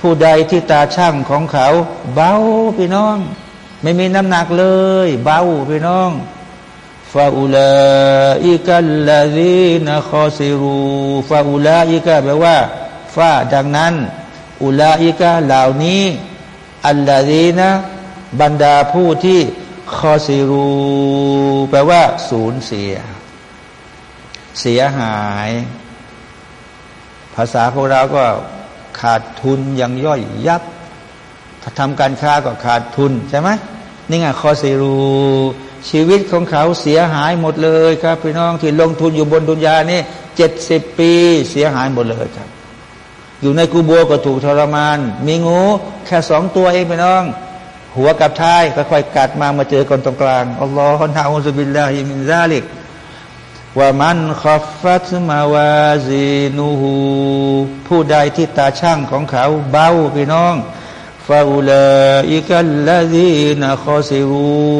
ผู้ใดที่ตาช่างของเขา เบาพี่น้อง ไม่มีน้ำหนักเลย เบาพี่น้องฟาอุลาอิกัลลาดีนะคอซิรูฟาอุลาอิกะแปลว่าฟาดังนั้น อุลาอิกะเหล่านี้ อัลลาดีนะบรรดาผู้ที่คอซิรูแปลว่า สูญเสีย เสียหาย ภาษาพวกเราก็ขาดทุนอย่างย่อยยับถ้าทำการค้าก็ขาดทุนใช่ไหม นี่ไงคอซีรู ชีวิตของเขาเสียหายหมดเลยครับ พี่น้องที่ลงทุนอยู่บนดุนยานี่เจ็ดสิบปีเสียหายหมดเลยครับ อยู่ในกูโบก็ถูกทรมาน มีงูแค่สองตัวเองพี่น้อง หัวกับท้ายค่อยๆกัดมามาเจอกันตรงกลางอัลลอฮฺนาอุสบิลลาฮิมินซาลิกว่ามันขอฟัตมาวาซีนูฮูผู้ใดที่ตาช่างของเขาเบาพี่น้อง فأولئك الذين خسروا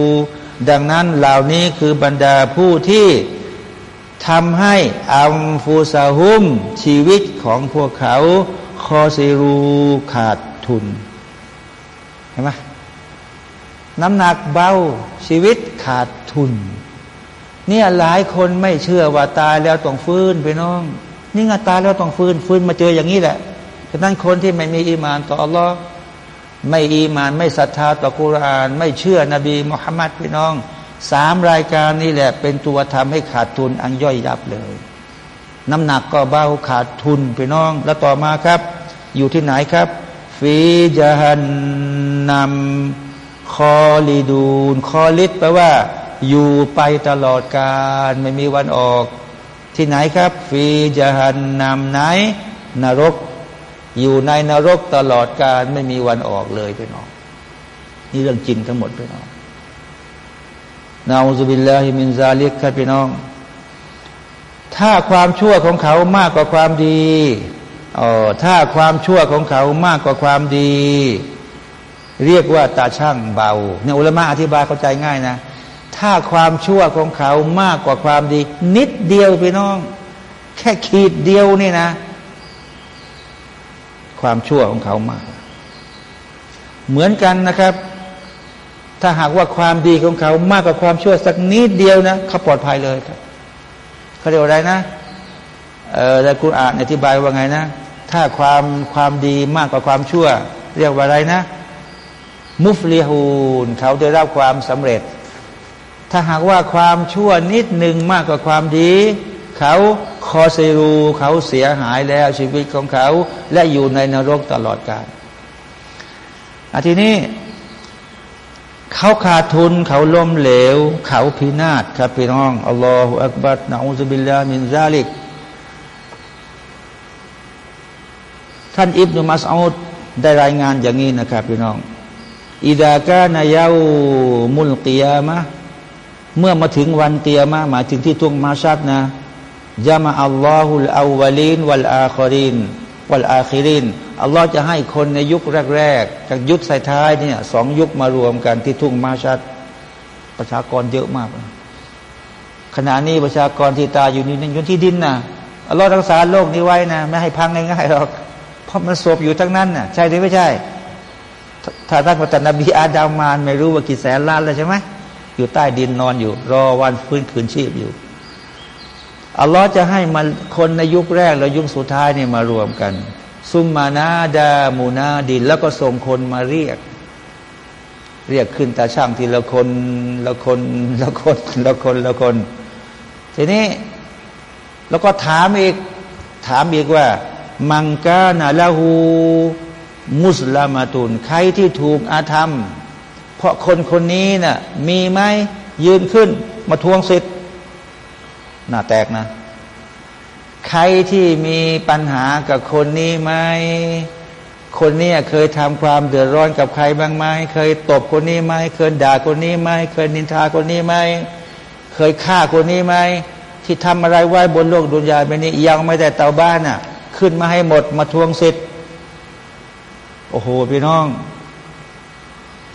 ดังนั้นเหล่านี้คือบรรดาผู้ที่ทำให้อัมฟูซาฮุม ชีวิตของพวกเขา คอซิรูขาดทุน เห็นไหมน้ำหนักเบาชีวิตขาดทุน เนี่ยหลายคนไม่เชื่อว่าตายแล้วต้องฟื้นไปน้อง นี่ไงตายแล้วต้องฟื้นฟื้นมาเจออย่างนี้แหละฉะนั้นคนที่ไม่มีอีมานต่ออัลลอฮ์ ไม่อีมานไม่ศรัทธาต่อกุราน ไม่เชื่อนบีมุฮัมมัดพี่น้องสามรายการนี้แหละเป็นตัวทำให้ขาดทุนอันย่อยยับเลย น้ำหนักก็เบาขาดทุนพี่น้อง แล้วต่อมาครับ อยู่ที่ไหนครับ ฟีจฮันนำคอลีดูนคอลิดแปลว่า อยู่ไปตลอดกาลไม่มีวันออก ที่ไหนครับ ฟีจฮันนำไหน นรก อยู่ในนรกตลอดกาลไม่มีวันออกเลยพี่น้องนี่เรื่องจริงทั้งหมดพี่น้องنعوذ بالله من ذلك ครับพี่น้อง ถ้าความชั่วของเขามากกว่าความดีอ๋อถ้าความชั่วของเขามากกว่าความดี เรียกว่าตาชั่งเบาเนี่ยอุลามะอธิบายเข้าใจง่ายนะ ถ้าความชั่วของเขามากกว่าความดี นิดเดียวพี่น้อง แค่ขีดเดียวนี่นะ ความชั่วของเขามากเหมือนกันนะครับ ถ้าหากว่าความดีของเขามากกว่าความชั่วสักนิดเดียวนะเขาปลอดภัยเลยครับเขาเรียกว่าอะไรนะเออในคุณอ่านอธิบายว่าไงนะ ถ้าความความดีมากกว่าความชั่ว เรียกว่าอะไรนะ มุฟลีฮูนเขาได้รับความสำเร็จ ถ้าหากว่าความชั่วนิดหนึ่งมากกว่าความดี เขา คอเซรูเขาเสียหายแล้วชีวิตของเขา และอยู่ในนรกตลอดกาลอาทีนี้เขาขาดทุนเขาล้มเหลว เขาพินาศครับพี่น้องอัลลอฮฺอักบัดนะอูซบิลลามินซาลิก ท่านอิบนุมัสอุดได้รายงานอย่างนี้นะครับพี่น้องอิดากานายาวมุลกิยามะเมื่อมาถึงวันเตียมะหมายถึงที่ทุ่งมาชัดนะ ยามาอัลลอฮุลอาวลีนวัลอาคอรินวัลอาคิรินอัลลอฮ์จะให้คนในยุคแรกๆจากยุคสายท้ายเนี่ยสองยุคมารวมกันที่ทุ่งมาชัด ประชากรเยอะมาก ขณะนี้ประชากรที่ตายอยู่นี่อยู่ที่ดินนะอัลลอฮ์รักษาโลกนี้ไว้นะ ไม่ให้พังง่ายๆหรอกเพราะมันศพอยู่ทั้งนั้นน่ะ ใช่หรือไม่ใช่ถ้าท่านพระนบีอาดามาน ไม่รู้ว่ากี่แสนล้านแล้วใช่ไหมอยู่ใต้ดินนอนอยู่ รอวันฟื้นคืนชีพอยู่ อัลลอฮ์จะให้มันคนในยุคแรกและยุคสุดท้ายเนี่ยมารวมกัน ซุมมานาดามูนาดินแล้วก็ส่งคนมาเรียก เรียกขึ้นตาช่างทีละคนละคนละคนละคนละคน ทีนี้แล้วก็ถามอีกถามอีกว่า มังกานาลาหูมุสลามาตุนใครที่ถูกอาธรรม เพราะคนคนนี้นะ่ะมีไหมยืนขึ้นมาทวงสิทธิ หน้าแตกนะ ใครที่มีปัญหากับคนนี้ไหมคนนี้เคยทำความเดือดร้อนกับใครบ้างไหมเคยตบคนนี้ไหมเคยด่าคนนี้ไหมเคยนินทาคนนี้ไหมเคยฆ่าคนนี้ไหมที่ทำอะไรไว้บนโลกดุนยาไปนี้ยังไม่ได้เตาบ้านอะ ขึ้นมาให้หมดมาทวงสิทธิ์โอ้โหพี่น้อง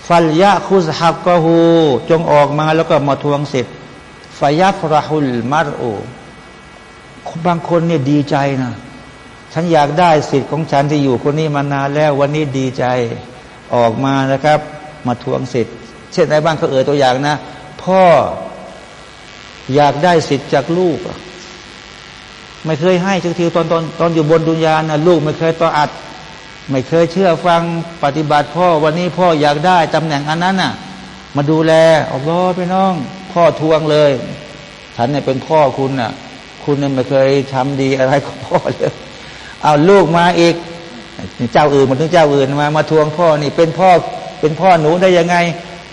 ฟัลยะคุสฮักกะฮูจงออกมาแล้วก็มาทวงสิทธิ์ ฟยัฟราฮุลมารโอบางคนเนี่ยดีใจนะฉันอยากได้สิทธิ์ของฉันที่อยู่คนนี้มานานแล้ววันนี้ดีใจออกมานะครับ มาทวงสิทธิ์ เช่นในบ้านเขาเอ่ยตัวอย่างนะ พ่ออยากได้สิทธิ์จากลูก ไม่เคยให้สักทีตอนตอนตอนอยู่บนดุนยานะลูกไม่เคยต่ออัด ไม่เคยเชื่อฟังปฏิบัติพ่อวันนี้พ่ออยากได้ตำแหน่งอันนั้นน่ะ มาดูแลอัลลอฮ์พี่น้อง พ่อทวงเลย ฉันเนี่ยเป็นพ่อคุณน่ะ คุณเนี่ยไม่เคยทำดีอะไรกับพ่อเลยเอาลูกมาอีก เจ้าอื่นมาถึงเจ้าอื่นมา มาทวงพ่อนี่เป็นพ่อเป็นพ่อหนูได้ยังไง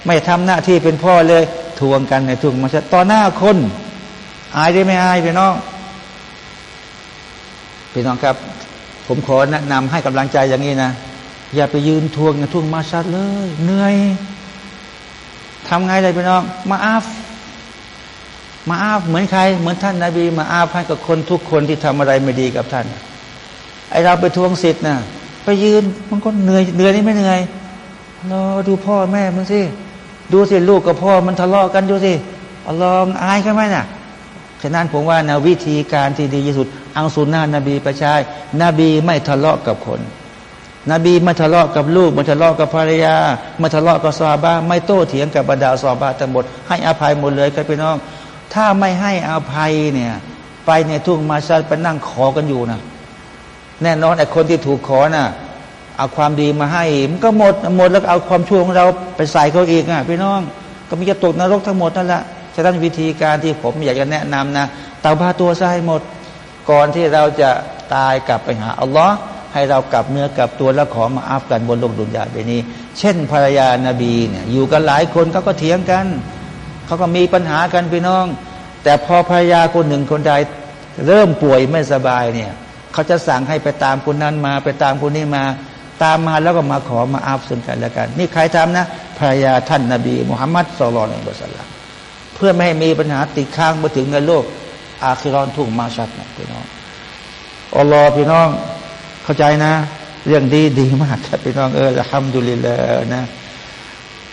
ไม่ทำหน้าที่เป็นพ่อเลย ทวงกันในทวงมาต่อหน้าคน อายได้ไม่อายพี่น้องพี่น้องครับ ผมขอแนะนำให้กำลังใจอย่างนี้นะอย่าไปยืนทวงในทวงมาชัดเลย เหนื่อยทำไงเลยพี่น้อง มาอาฟ มาอาบเหมือนใคร เหมือนท่านนาบี มาอาบให้กับคนทุกคนที่ทำอะไรไม่ดีกับท่านไอเราไปทวงสิทธิ์นะไปยืนมันก็เหนื่อยเหนื่อยนี่ไม่เหนื่อยรอดูพ่อแม่มันสิดูสิลูกกับพ่อมันทะเลาะกันดูสิอัลลอฮ์อายกันไหมน่ะฉะนั้นผมว่านะวิธีการที่ดีที่สุดอังสุนนะนบีประชายนบีไม่ทะเลาะกับคน นบีไม่ทะเลาะกับลูก ไม่ทะเลาะกับภรรยา ไม่ทะเลาะกับซาบ้าไม่โต้เถียงกับบรรดาซาบ้าทั้งหมดให้อภัยหมดเลยครับพี่น้อง ถ้าไม่ให้อภัยเนี่ย ไปในทุ่งมาชัดไปนั่งขอกันอยู่นะแน่นอนไอ้คนที่ถูกขอนะ่ะเอาความดีมาให้ มันก็หมดหมดแล้วเอาความชั่วของเราไปใส่เขาอีกอะพี่น้อง ก็มีจะตกนรกทั้งหมดนั่นแหละฉะนั้นวิธีการที่ผมอยากจะแนะนำนะเตาบาตัวใส่หมด ก่อนที่เราจะตายกลับไปหาอัลลอฮ์ให้เรากลับเนื้อกลับตัวแล้วขอมาอัฟกันบนโลกดุนยาไปนี้ เช่นภรรยานาบีเนี่ยอยู่กันหลายคนเขาก็เถียงกัน เขาก็มีปัญหากันพี่น้อง แต่พอภรรยาคนหนึ่งคนใด เริ่มป่วยไม่สบายเนี่ยเขาจะสั่งให้ไปตามคนนั้นมา ไปตามคนนี้มา ตามมาแล้วก็มาขอมาอาบซึ่งกันและกัน นี่ใครทำนะภรรยาท่านนาบีมุฮัมมัดสุลลัลบุสลามเพื่อไม่ให้มีปัญหาติดค้างมาถึงในโลก อาคิรอนทุ่งมาชัดนะพี่น้องอัลลอฮ์พี่น้องเข้าใจนะ เรื่องดีดีมากครับพี่น้องเออละฮัมดุลิลลาห์นะ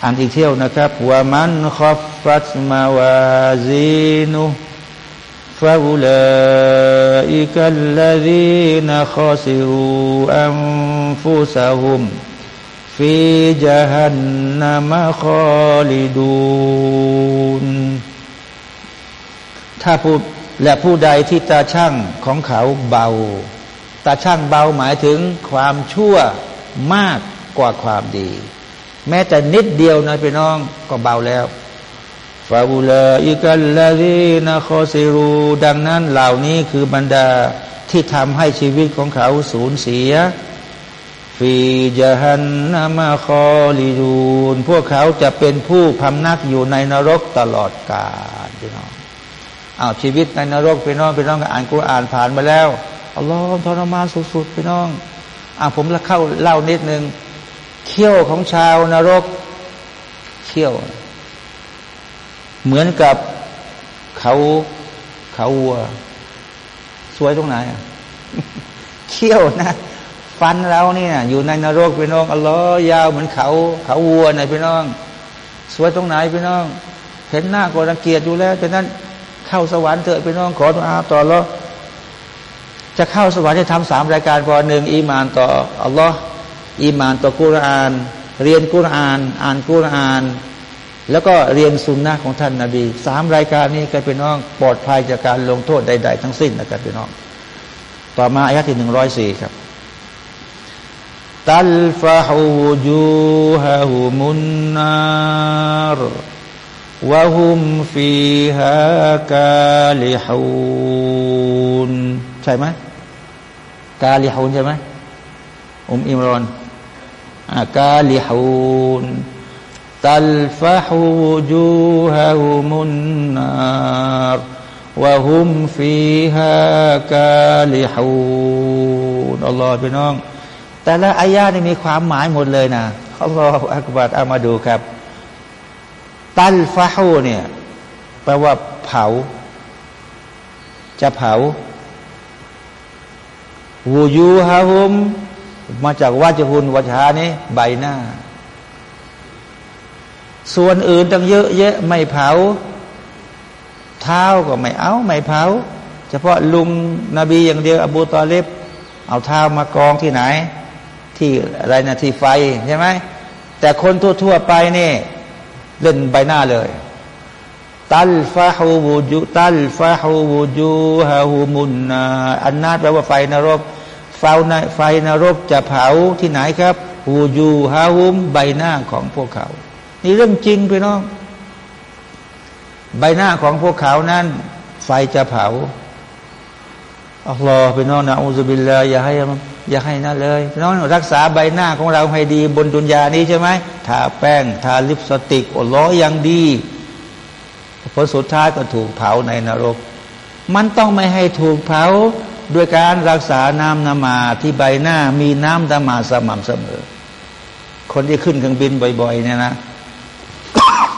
อ่านอีกเที่ยวนะครับว่ามันขอฟัตมาวาซีนุฟาอุลาอิกัลลดีนขอซิรูอัมฟุสะฮุมฟีจัฮันนามะคอลิดูนถ้าผู้และผู้ใดที่ตาช่างของเขาเบา ตาช่างเบาหมายถึงความชั่วมากกว่าความดี แม้แต่นิดเดียวนะพี่น้องก็เบาแล้วฟาบูลาอิกัลลาดีนะคอซิรู ดังนั้นเหล่านี้คือบรรดาที่ทำให้ชีวิตของเขาสูญเสียฟีจฮันนามาคอลิดูนพวกเขาจะเป็นผู้พำนักอยู่ในนรกตลอดกาลพี่น้องอ้าวชีวิตในนรกพี่น้องพี่น้องก็อ่านกุรอานผ่านมาแล้วอัลลอฮ์ทรมานสุดๆพี่น้องอ่าผมละเข้าเล่านิดนึง เขี้ยวของชาวนรกเขี้ยว เหมือนกับเขาเขาวัว สวยตรงไหนอะเขี้ยวนะฟันเราเนี่ยอยู่ในนรกพี่น้องอัลลอฮ์ยาวเหมือนเขา เขาวัวนะพี่น้อง สวยตรงไหนพี่น้อง เห็นหน้าก็รังเกียจอยู่แล้วดังนั้นเข้าสวรรค์เถอะพี่น้องขอตัวอาต่อแล้วจะเข้าสวรรค์จะทำสามรายการก่อหนึ่งอีมานต่ออัลลอฮ์ อีมานต่อกุราน เรียนกุราน อ่านกุราน แล้วก็เรียนสุนนะของท่านนาบีสามรายการนี้กันเป็นน้องปลอดภัยจากการลงโทษใด ๆ ทั้งสิ้นนะครับพี่น้อง ต่อมาอายะที่หนึ่งร้อยสี่ครับตัลฟะฮูจูฮะฮุมุนนารวะฮุมฟีฮากาลิฮูนใช่ไหมกาลิฮูนใช่ไหมอุมอิมรอน กาลิฮูนตัลฟะฮูจูฮะฮุมุนนารวะฮุมฟีฮากาลิฮูนอัลลอฮฺพี่น้อง แต่ละอายาเนี่มีความหมายหมดเลยนะอัลลอฮฺอักบัดเอามาดูครับ ตัลฟะฮูเนี่ยแปลว่าเผา จะเผาวูยูฮะฮุม มาจากวาจหุนวัชานี้ใบหน้า ส่วนอื่นตั้งเยอะแยะไม่เผา เท้าก็ไม่เอาไม่เผา เฉพาะลุงนบีอย่างเดียว อบูตอเลบเอาเท้ามากองที่ไหน ที่อะไรนะที่ไฟใช่ไหมแต่คนทั่วๆไปนี่เล่นใบหน้าเลยตัลฟาฮูบูจูตัลฟาฮูบูจูฮาฮูมุนนาอันนาแปลว่าไฟนรก ไฟในไฟนรกจะเผาที่ไหนครับฮูจูฮาฮุมใบหน้าของพวกเขา นี่เรื่องจริงพี่น้อง ใบหน้าของพวกเขานั้น ไฟจะเผาอัลลอฮ์พี่น้องนะอุซบิลลาอย่าให้อย่าให้นั่นเลยพี่น้องรักษาใบหน้าของเราให้ดีบนดุนยานี้ใช่ไหมทาแป้งทาลิปสติกอัลลอฮ์ยังดีผลสุดท้ายก็ถูกเผาในนรก มันต้องไม่ให้ถูกเผา ด้วยการรักษาน้ำนมาที่ใบหน้ามีน้ำนมาสม่ำเสมอ คนที่ขึ้นเครื่องบินบ่อย ๆ เนี่ยนะ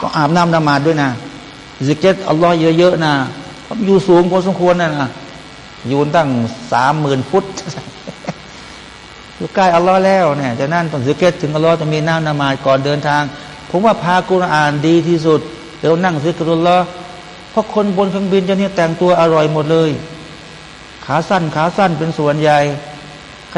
ต้องอาบน้ำนมาด้วยนะซิกเกตอัลลอฮ์เยอะๆนะอยู่สูงพอสมควรนะนะอยู่ตั้งสามหมื่นฟุตอยู่ใกล้อัลลอฮ์แล้วเนี่ยจะนั่นต้องซิกเกตถึงอัลลอฮ์จะมีน้ำนมาก่อนเดินทาง ผมว่าพากุรอานดีที่สุดเดี๋ยวนั่งซิกรุลลอเพราะคนบนเครื่องบินจะเนี่ยแต่งตัวอร่อยหมดเลย ขาสั้นขาสั้นเป็นส่วนใหญ่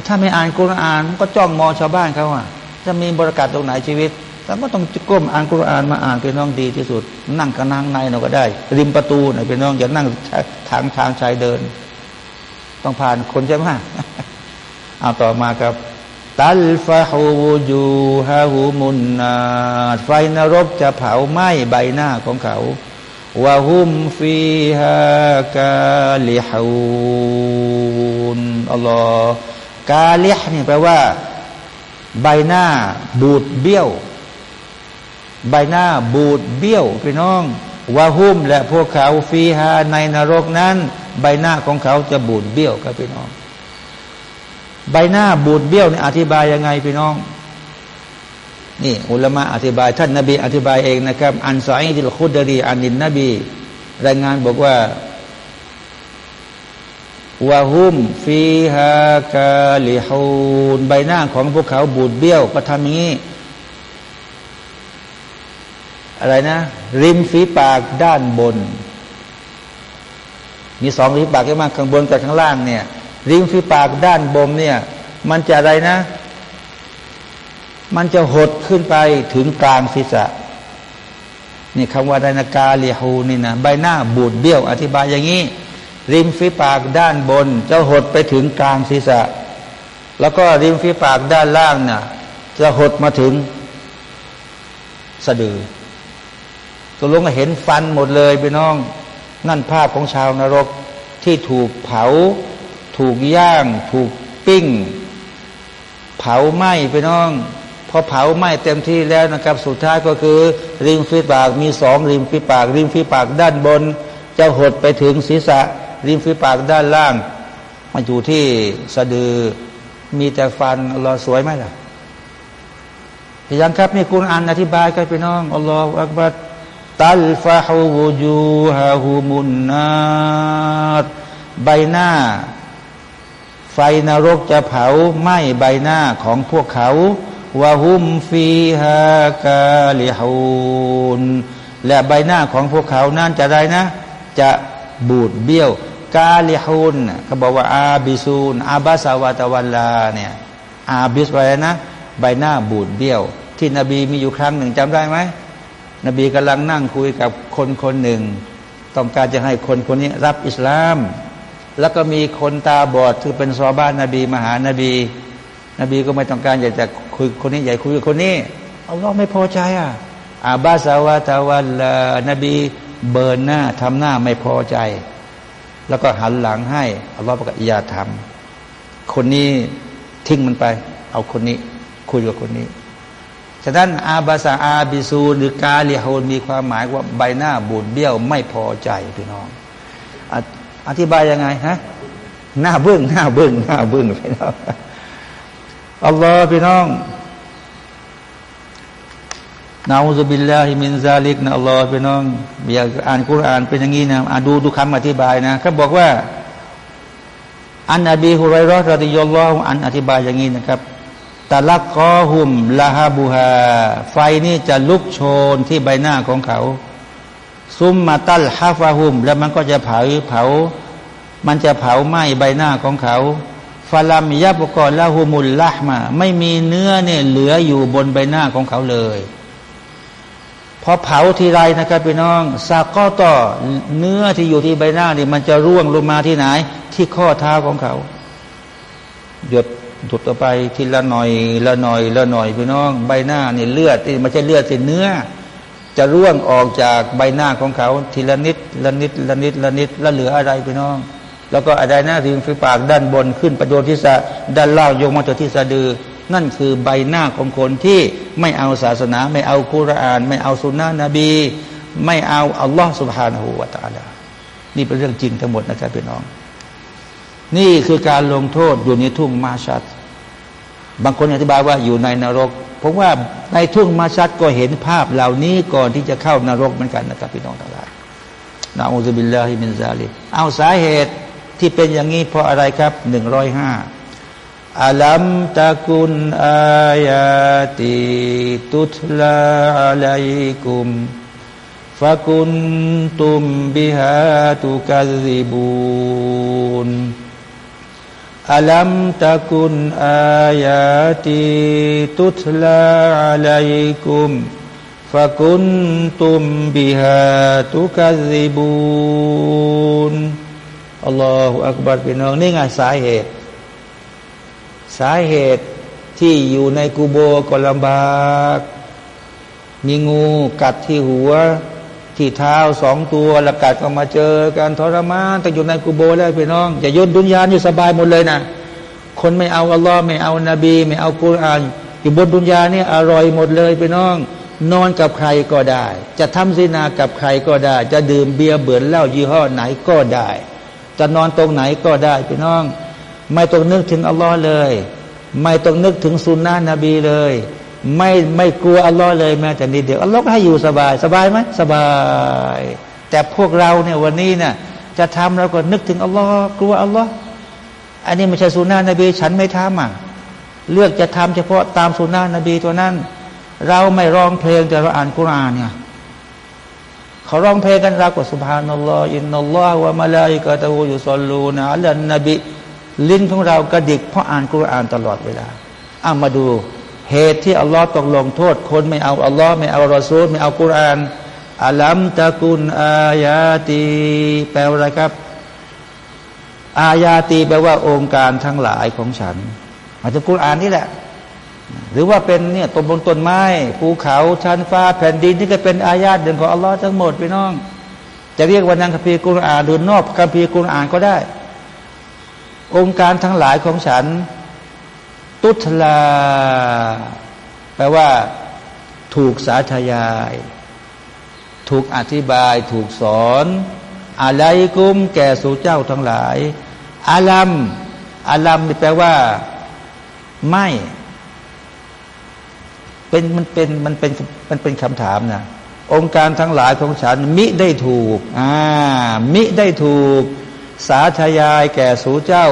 ถ้าไม่อ่านกุรอานก็จ้องมองชาวบ้านเขาอะจะมีบริการตรงไหนชีวิตแต่ก็ต้องก้มอ่านกุรอานมาอ่านเป็นน้องดีที่สุด นั่งกันนั่งในเราก็ได้ ริมประตูหน่อยเป็นน้องอย่านั่งทางทางชายเดิน ต้องผ่านคนใช่ไหมเอาต่อมาครับตัลฟะฮูจูฮาหูมุนนาไฟนรกจะเผาไหม้ใบหน้าของเขา วะฮุมฟีฮากาลิฮูนอัลลอฮ์กาลิฮนี่แปลว่า ใบหน้า บูดเบี้ยว ใบหน้าบูดเบี้ยวพี่น้องวาหุ้มและพวกเขาฟีฮาในนรกนั้น ใบหน้าของเขาจะบูดเบี้ยวครับพี่น้อง ใบหน้าบูดเบี้ยวนี่อธิบายยังไงพี่น้อง นี่อุลมะอธิบายท่านนบีอธิบายเองนะครับ อันสายที่คุดรีอันนินนบี รายงานบอกว่าวาหุมฟีฮากาลิฮูนใบหน้าของพวกเขาบูดเบี้ยวก็ทำอย่างนี้ อะไรนะ ริมฝีปากด้านบน มีสองริมฝีปากที่มาข้างบนกับข้างล่างเนี่ย ริมฝีปากด้านบนเนี่ย มันจะอะไรนะ มันจะหดขึ้นไปถึงกลางศีรษะนี่คำว่าไดนากาเลีฮูนี่นะใบหน้าบูดเบี้ยว อธิบายอย่างนี้ ริมฝีปากด้านบน จะหดไปถึงกลางศีรษะ แล้วก็ริมฝีปากด้านล่างน่ะ จะหดมาถึงสะดือตัวลงเห็นฟันหมดเลยไปน้อง นั่นภาพของชาวนรกที่ถูกเผา ถูกย่าง ถูกปิ้ง เผาไหม้ไปน้อง อเผาไหม้เต็มที่แล้วนะครับ สุดท้ายก็คือริมฝีปากมีสองริมฝีปาก ริมฝีปากด้านบน จะหดไปถึงศีรษะ ริมฝีปากด้านล่างมาอยู่ที่สะดือมีแต่ฟันอัลลอสวยไหมล่ะยังครับนี่คุณอ่านอธิบายกันไปน้องอัลลอฮฺอักบัดตัลฟะฮูวูจูฮะฮูมุนนาตใบหน้า ไฟนรกจะเผาไหม้ใบหน้าของพวกเขา วะฮุมฟีฮากาลิฮูนและใบหน้าของพวกเขานั่นจะได้นะ จะบูดเบี้ยว กาลิฮูนเขาบอกว่าอาบิซูนอาบาสาวาตะวันลาเนี่ยอาบิสไว้นะ ใบหน้าบูดเบี้ยว ที่นบีมีอยู่ครั้งหนึ่งจำได้ไหมนบีกำลังนั่งคุยกับคนคนหนึ่ง ต้องการจะให้คนคนนี้รับอิสลาม แล้วก็มีคนตาบอดคือเป็นซอบ้านนบีมหานบี นบีก็ไม่ต้องการอยากจะคุยคนนี้ใหญ่คุยกับคนนี้อัลลอฮ์ไม่พอใจอะอาบาสาวาตาวันลนบีเบิร์นหน้าทำหน้าไม่พอใจ แล้วก็หันหลังให้อัลลอฮ์บอกอย่าทำคนนี้ทิ้งมันไป เอาคนนี้ คุยกับคนนี้ฉะนั้นอาบาซาอาบิซูหรือกาเลียโฮนมีความหมายว่าใบหน้าบูดเบี้ยวไม่พอใจพี่น้องอธิบายยังไงฮะหน้าเบื้องหน้าเบื้องหน้าเบื้องพี่น้อง อัลลอฮ์พี่น้องนาอุบิลลาฮิมินซาลิกนะอัลลอฮ์พี่น้องอยากอ่านคุรานเป็นอย่างนี้นะอ่านดูดูคำอธิบายนะเขาบอกว่า อันอบีฮุไรรอรดิยัลลอฮ์อันอธิบายอย่างนี้นะครับตะลักคอหุมลาฮาบูฮาไฟนี่จะลุกโชนที่ใบหน้าของเขา ซุมมาตัลฮาฟาหุม แล้วมันก็จะเผาเผา มันจะเผาไหม้ใบหน้าของเขา ฟาลามยาปกรละหูมุลละมาไม่มีเนื้อเนี่ยเหลืออยู่บนใบหน้าของเขาเลยพอเผาทีไรนะครับพี่น้องซากก็ต่อเนื้อที่อยู่ที่ใบหน้านี่มันจะร่วงลงมาที่ไหน ที่ข้อเท้าของเขา หยดถุดต่อไปทีละหน่อยละหน่อยละหน่อยพี่น้อง ใบหน้านี่เลือดที่ไม่ใช่เลือดสิเนื้อ จะร่วงออกจากใบหน้าของเขา ทีละนิดละนิดละนิดละนิดแล้วเหลืออะไรพี่น้อง แล้วก็อะไรหน้าริมฝีปากด้านบนขึ้นประโยชน์ที่สะด้านล่างยงมาจนที่สะดือ นั่นคือใบหน้าของคนที่ไม่เอาศาสนา ไม่เอาคุราน ไม่เอาสุนนะนบี ไม่เอาอัลลอฮ์سبحانه وتعالىนี่เป็นเรื่องจริงทั้งหมดนะครับพี่น้อง นี่คือการลงโทษอยู่ในทุ่งมะห์ชัร บางคนอธิบายว่าอยู่ในนรกผมว่าในทุ่งมะห์ชัรก็เห็นภาพเหล่านี้ก่อนที่จะเข้านรกเหมือนกันนะครับพี่น้องทั้งหลายنعوذ بالله من ذلك เอาสาเหตุ ที่เป็นอย่างนี้เพราะอะไรครับหนึ่งร้อยห้าألم تكن آياتيตุตลาอะลัยกุมฟะกุนตุมบิฮาตุกัซิบูนอัลัมตะกุนอายาติตุตลาอะลัยกุมฟะกุนตุมบิฮาตุกัซิบูน อัลลอฮฺอักบัรพี่น้องนี่ไงสาเหตุ สาเหตุที่อยู่ในกูโบก็ลำบาก มีงูกัดที่หัว ที่เท้าสองตัวแล้วกัดก็มาเจอการทรมานแต่อยู่ในกุโบแล้วพี่น้องอย่ายนดุนยาอยู่สบายหมดเลยนะคนไม่เอาอัลลอฮ์ไม่เอานบี ไม่เอากุรอานอยู่บนดุนยานี่อร่อยหมดเลยพี่น้อง นอนกับใครก็ได้ จะทำซินากับใครก็ได้ จะดื่มเบียร์เบื่อเหล้ายี่ห้อไหนก็ได้ จะนอนตรงไหนก็ได้พี่น้อง ไม่ต้องนึกถึงอัลลอฮ์เลย ไม่ต้องนึกถึงสุนนะนบีเลย ไม่ไม่กลัวอัลลอฮ์เลยแม้แต่นิดเดียวอัลลอฮ์ให้อยู่สบาย สบายไหมสบาย แต่พวกเราเนี่ยวันนี้เนี่ยจะทำเราก็นึกถึงอัลลอฮ์กลัวอัลลอฮ์อันนี้ไม่ใช่สุนนะนบี ฉันไม่ทำอะเลือกจะทำเฉพาะตามสุนนะนบีตัวนั้น เราไม่ร้องเพลงแต่เราอ่านกุรานเนี่ย เขาร้องเพลงกันรักว่าสุบฮานัลลอฮ์อินนัลลอฮ์วะมาลาอิกะตะฮูยุซอลลูนะอัลลนบีลิ้นของเรากระดิกเพราะอ่านกุรานตลอดเวลาอามาดูเหตุที่อัลลอฮ์ต้องลงโทษ คนไม่เอาอัลลอฮ์ไม่เอารอซูลไม่เอากุรานอัลัมตะกุนอายาตีแปลว่าอะไรครับ อายาตีแปลว่าองค์การทั้งหลายของฉันอาจจะกุรานนี่แหละ หรือว่าเป็นเนี่ยต้นบนต้นไม้ภูเขาชั้นฟ้าแผ่นดินนี่ก็เป็นอายาตเดินของอัลลอฮ์ทั้งหมดพี่น้อง จะเรียกว่านังคัมภีร์กุรอานหรือนอกคัมภีร์กุรอานก็ได้ องค์การทั้งหลายของฉัน ตุทลา แปลว่าถูกสาธยาย ถูกอธิบาย ถูกสอนอะไรกุมแก่สู่เจ้าทั้งหลายอาลัมอาลัมแปลว่า ไม่ เป็นมันเป็นมันเป็นมันเป็นคำถามนะองค์การทั้งหลายของฉันมิได้ถูกอ่ามิได้ถูก สาธยายแก่สูเจ้า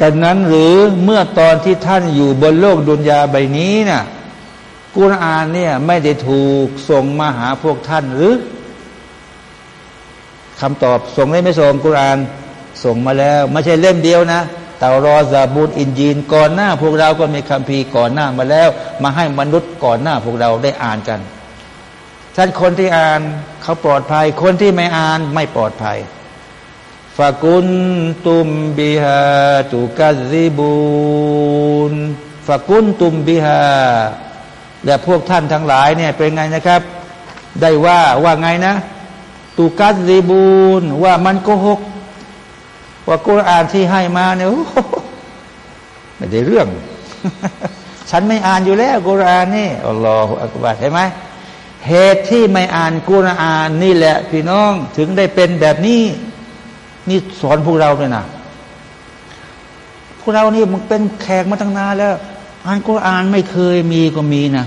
กันนั้นหรือเมื่อตอนที่ท่านอยู่บนโลกดุนยาใบนี้นะ่ะกุรอานเนี่ยไม่ได้ถูกส่งมาหาพวกท่านหรือคำตอบส่งได้ไม่ส่งกุรอานส่งมาแล้ว ไม่ใช่เล่มเดียวนะ ตารอซาบูตอินจีน ก่อนหน้าพวกเราก็มีคัมภีร์ก่อนหน้ามาแล้ว มาให้มนุษย์ก่อนหน้าพวกเราได้อ่านกันท่านคนที่อ่านเขาปลอดภัย คนที่ไม่อ่านไม่ปลอดภัยฟากุนตุมบิฮาตุกัซิบูนฟากุนตุมบิฮาและพวกท่านทั้งหลายเนี่ยเป็นไงนะครับ ได้ว่าว่าไงนะตุกัซิบูนว่ามันโกหก ว่ากุรอานที่ให้มาเนี่ยไม่ได้เรื่อง ฉันไม่อ่านอยู่แล้วกุรอานนี่อัลลอฮฺอักบารเห็นไหมเหตุที่ไม่อ่านกุรอานนี่แหละ พี่น้องถึงได้เป็นแบบนี้นี่สอนพวกเราเลยนะพวกเรานี่มันเป็นแขกมาตั้งนานแล้วอ่านกุรอานไม่เคยมีก็มีนะ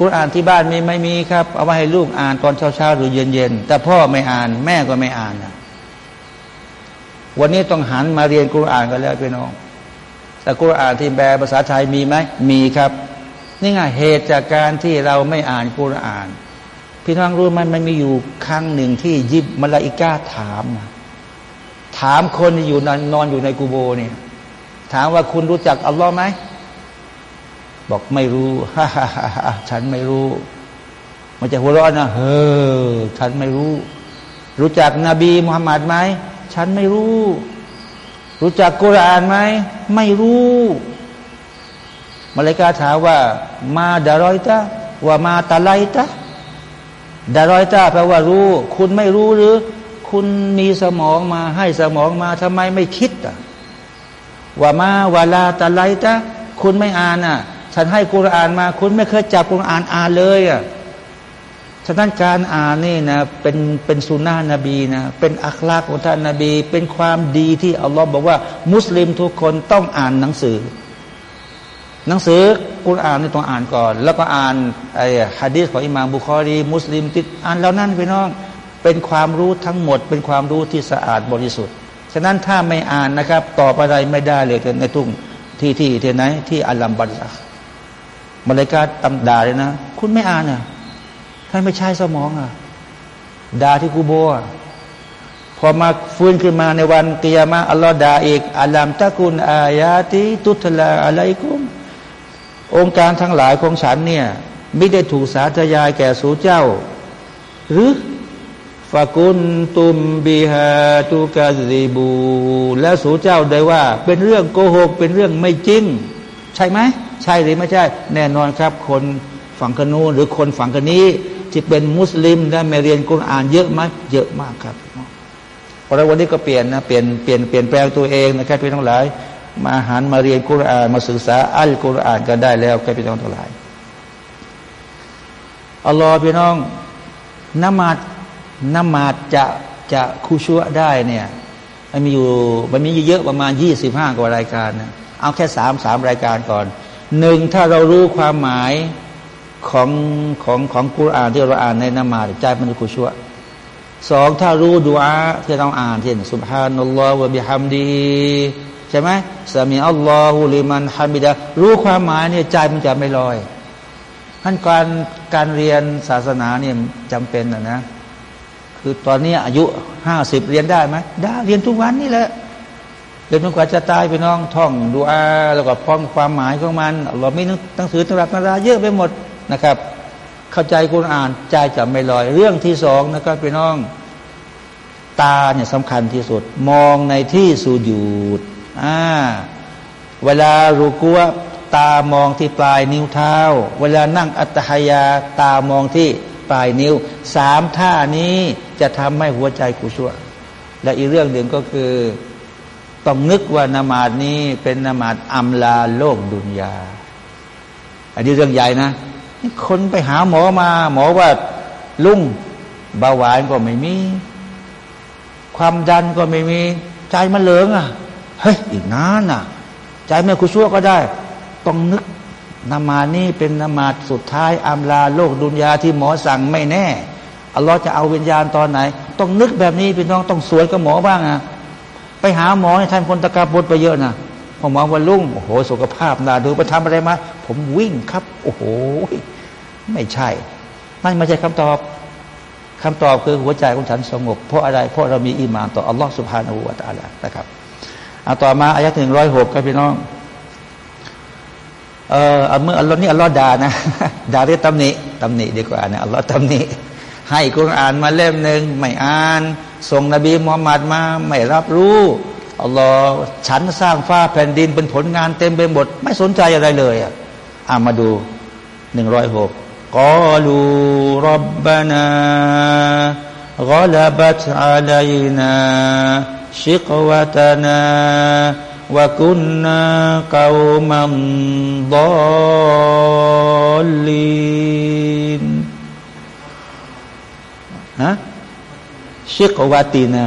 กุรอานที่บ้านมีไม่มีครับ เอาไว้ให้ลูกอ่านตอนเช้าๆหรือเย็นๆแต่พ่อไม่อ่าน แม่ก็ไม่อ่านนะ วันนี้ต้องหันมาเรียนกุรอานกันแล้วพี่น้อง แต่กุรอานที่แปลภาษาไทยมีไหมมีครับ นี่ไงเหตุจากการที่เราไม่อ่านกุรอาน พี่น้องรู้มันมันมีอยู่ครั้งหนึ่งที่ยิบมลาอิกาถาม ถามคนที่อยู่นอนนอนอยู่ในกูโบเนี่ยถามว่าคุณรู้จักอัลลอฮ์ไหมบอกไม่รู้ฮ่าฮ่าฮ่าฉันไม่รู้ มันจะหัวเราะนะเฮ้อฉันไม่รู้ รู้จักนบีมุฮัมมัดไหม ฉันไม่รู้ รู้จักกุรานไหมไม่รู้มาเลกาถามว่า มาดารอยตาว่ามาตาไลตาดารอยตาแปลว่ารู้ คุณไม่รู้หรือ คุณมีสมองมาให้สมองมาทำไมไม่คิดอะว่ามา วาลาตาไลตาคุณไม่อ่านอะ ฉันให้กุรานมา คุณไม่เคยจับกุรานอ่านเลยอะ ฉะนั้นการอ่านนี่นะเป็นเป็นสุนนะนบีนะเป็นอัคลากของท่านนบี เป็นความดีที่อัลลอฮ์บอกว่า มุสลิมทุกคนต้องอ่านหนังสือ หนังสือกุรอานนี่ต้องอ่านก่อน แล้วก็อ่านไอ้ฮะดีษของอิหม่ามบุคอรีมุสลิมติดอ่านแล้วนั่นไปน้อง เป็นความรู้ทั้งหมด เป็นความรู้ที่สะอาดบริสุทธิ์ฉะนั้นถ้าไม่อ่านนะครับ ตอบอะไรไม่ได้เลยในทุ่งที่ที่ที่ไหนที่อัลลัมบัซักมาเลกาตำด่าเลยนะ คุณไม่อ่านอะ ท่านไม่ใช่สมองอะด่าที่กูโบอะพอมาฟื้นขึ้นมาในวันกิยามะอัลลอฮ์ด่าอีกอัลลัมตะกุนอายาติตุตลาอะไรกุม องค์การทั้งหลายของฉันเนี่ย ไม่ได้ถูกสาธยายแก่สูเจ้า หรือฟากุนตุมบิฮาตุกาซีบู แล้วสู่เจ้าได้ว่า เป็นเรื่องโกหก เป็นเรื่องไม่จริง ใช่ไหม ใช่หรือไม่ใช่ แน่นอนครับ คนฝั่งกนูหรือคนฝั่งกันนี้ ที่เป็นมุสลิมและไม่เรียนกุรอานเยอะไหมเยอะมากครับเพราะวันนี้ก็เปลี่ยนนะเปลี่ยนเปลี่ยนเปลี่ยนแปลงตัวเองนะครับพี่ทั้งหลาย มาหันมาเรียนกุรอานมาศึกษาอัลกุรอานกันได้แล้วแค่พี่น้องทั้งหลายอัลลอฮ์พี่น้องนมาดนมาดจะจะคุชัวได้เนี่ยมันมีอยู่มันมีเยอะประมาณยี่สิบห้ากว่ารายการนะเอาแค่สามสามรายการก่อนหนึ่งถ้าเรารู้ความหมาย ของของของกุรอานที่เราอ่านในนมาใจมันจะคุชัวสองถ้ารู้ดูอาที่เราอ่านเช่นสุบฮานัลลอฮฺวะบิฮัมดีใช่ไหมสามีอัลลอฮุลิมันฮามิดารู้ความหมายเนี่ยใจมันจะไม่ลอยขั้นการการเรียนศาสนาเนี่ยจำเป็นนะนะ คือตอนนี้อายุห้าสิบเรียนได้ไหมได้เรียนทุกวันนี่แหละเรียนจนกว่าจะตายไปน้องท่องดูอาแล้วก็พ้องความหมายของมันเราไม่หนังสือตำรับนาราเยอะไปหมด นะครับ เข้าใจกุณอ่านใจจะไม่ลอย เรื่องที่สองนะครับพี่น้อง ตาเนี่ยสำคัญที่สุด มองในที่สูญยุดอ่าเวลารูกัวตามองที่ปลายนิ้วเท้า เวลานั่งอัตหยาตามองที่ปลายนิ้วสามท่านี้จะทำให้หัวใจกุชัวและอีกเรื่องหนึ่งก็คือต้องนึกว่านมาดนี้เป็นนมาดอัมลาโลกดุนยา อันนี้เรื่องใหญ่นะ คนไปหาหมอมา หมอว่าลุงเบาหวานก็ไม่มี ความดันก็ไม่มี ใจมันเหลืองอะเฮ้ยอีกนานน่ะ ใจไม่คุชั่วก็ได้ ต้องนึกนมานี่เป็นนมาสุดท้ายอำลาโลกดุนยาที่หมอสั่งไม่แน่อัลลอฮ์จะเอาวิญญาณตอนไหน ต้องนึกแบบนี้พี่น้องต้องสวยกับหมอบ้างนะไปหาหมอให้ท่านคนตะกาบดไปเยอะนะ พอมอวันรุ่งโอ้โห สุขภาพนาดูไปทำอะไรมา ผมวิ่งครับ โอ้โห ไม่ใช่ นั่นไม่ใช่คำตอบคำตอบคือหัวใจของฉันสงบ เพราะอะไร เพราะเรามีอีมานต่ออัลลอฮ์สุบฮานาหูวาตาละนะครับเอาต่อมาอายะถึงร้อยหกครับพี่น้องเออเมื่ออัลลอฮ์นี่อัลลอฮ์ด่านะด่าเรียกตำหนิตำหนิดีกว่านะอัลลอฮ์ตำหนิให้กุรอานมาเล่มหนึ่งไม่อ่าน ส่งนบีมุฮัมมัดมาไม่รับรู้ อัลลอฮ์ฉันสร้างฟ้าแผ่นดินเป็นผลงานเต็มไปหมด ไม่สนใจอะไรเลยอะมาดูหนึ่งร้อยหกกอลูรับบานากลบัตอาลัยนาชิกวตนาวกุนนาเกามัมดอลินฮะชิกวตินา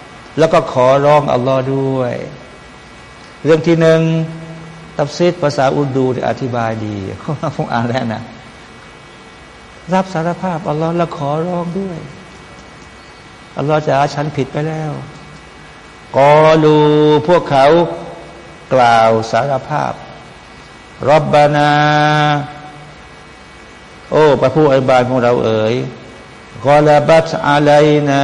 แล้วก็ขอร้องอัลลอฮ์ด้วย เรื่องที่หนึ่งตับซิดภาษาอุดูอธิบายดีเขาคงอ่านแล้วนะ รับสารภาพอัลลอฮ์แล้วขอร้องด้วยอัลลอฮ์จะฉันผิดไปแล้วกอลูพวกเขากล่าวสารภาพรับบานา โอ้พระผู้อิบานของเราเอ๋ย กอลาบัตอาไลนา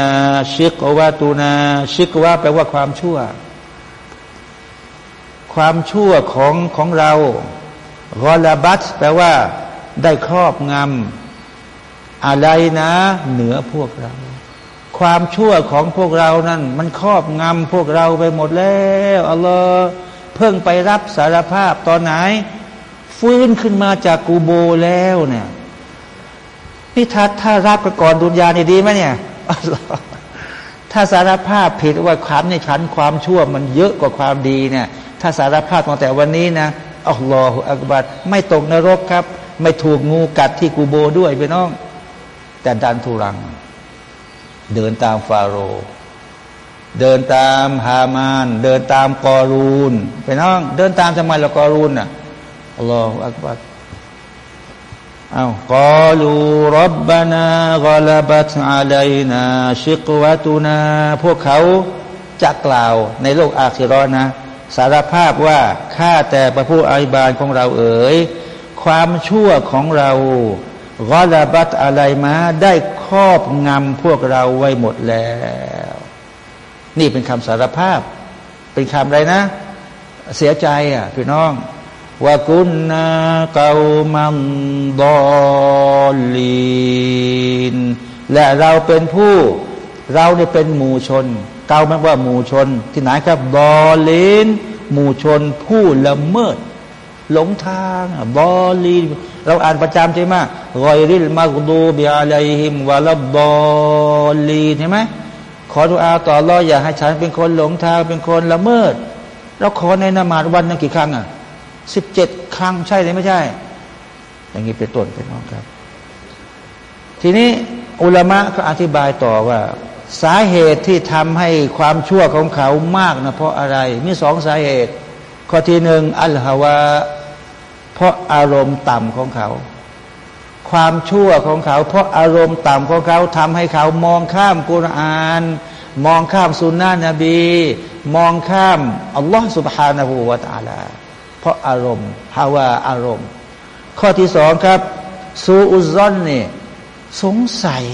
ชิกวาตูนา ชิกวาแปลว่าความชั่ว ความชั่วของของเรากอลาบัตแปลว่า ได้ครอบงำอะไรนะ เหนือพวกเรา ความชั่วของพวกเรานั้น มันครอบงำพวกเราไปหมดแล้วอัลลอฮ์เพิ่งไปรับสารภาพตอนไหน ฟื้นขึ้นมาจากกูโบแล้วเนี่ย พี่ทัศถ้ารับกก่อนดุนยานี่ดีไหมเนี่ย ถ้าสารภาพผิดว่าความในชั้นความชั่วมันเยอะกว่าความดีเนี่ย ถ้าสารภาพตั้งแต่วันนี้นะอัลลอฮฺอักบัดไม่ตกนรกครับ ไม่ถูกงูกัดที่กูโบด้วยไปน้อง แต่ดันทุรัง เดินตามฟาโรเดินตามฮามาน เดินตามกอรูนไปน้อง เดินตามทำไมละกอรูนอะอัลลอฮฺอักบัร อากอลูรับบานากลบัตอาลัยนาชิกวะตูนา พวกเขาจะกล่าวในโลกอาคิรอนะ สารภาพว่าข้าแต่พระผู้อภิบาลของเราเอ๋ยความชั่วของเรากอลาบัตอะไรมาได้ครอบงำพวกเราไว้หมดแล้ว นี่เป็นคำสารภาพ เป็นคำอะไรนะ เสียใจอะพี่น้อง ว่ากุนนาเกามัมดอลีนและเราเป็นผู้ เราเนี่ยเป็นหมู่ชน เกาแปลว่าหมู่ชน ที่ไหนครับดอลีนหมู่ชนผู้ละเมิด หลงทางบอลีเราอ่านประจำใช่ไหมรอยริลมากดูบิอาลัยฮิมวาลบอลีใช่ไหมขอดุอาต่อรออย่าให้ฉันเป็นคนหลงทางเป็นคนละเมิด เราขอในนมาดวันนึงกี่ครั้งอะ สิบเจ็ดครั้งใช่หรือไม่ใช่ อย่างนี้เป็นต้นเป็นน้องครับ ทีนี้อุลามะก็อธิบายต่อว่า สาเหตุที่ทำให้ความชั่วของเขามากนะเพราะอะไร มีสองสาเหตุ ข้อที่หนึ่งอัลฮาวาเพราะอารมณ์ต่ำของเขา ความชั่วของเขา เพราะอารมณ์ต่ำของเขาทำให้เขามองข้ามกุรอาน มองข้ามสุนนะนบี มองข้ามอัลลอฮฺสุบฮานาหูวาตาลา เพราะอารมณ์ฮาวาอารมณ์ ข้อที่สองครับ ซูอุซอนเนี่ยสงสัย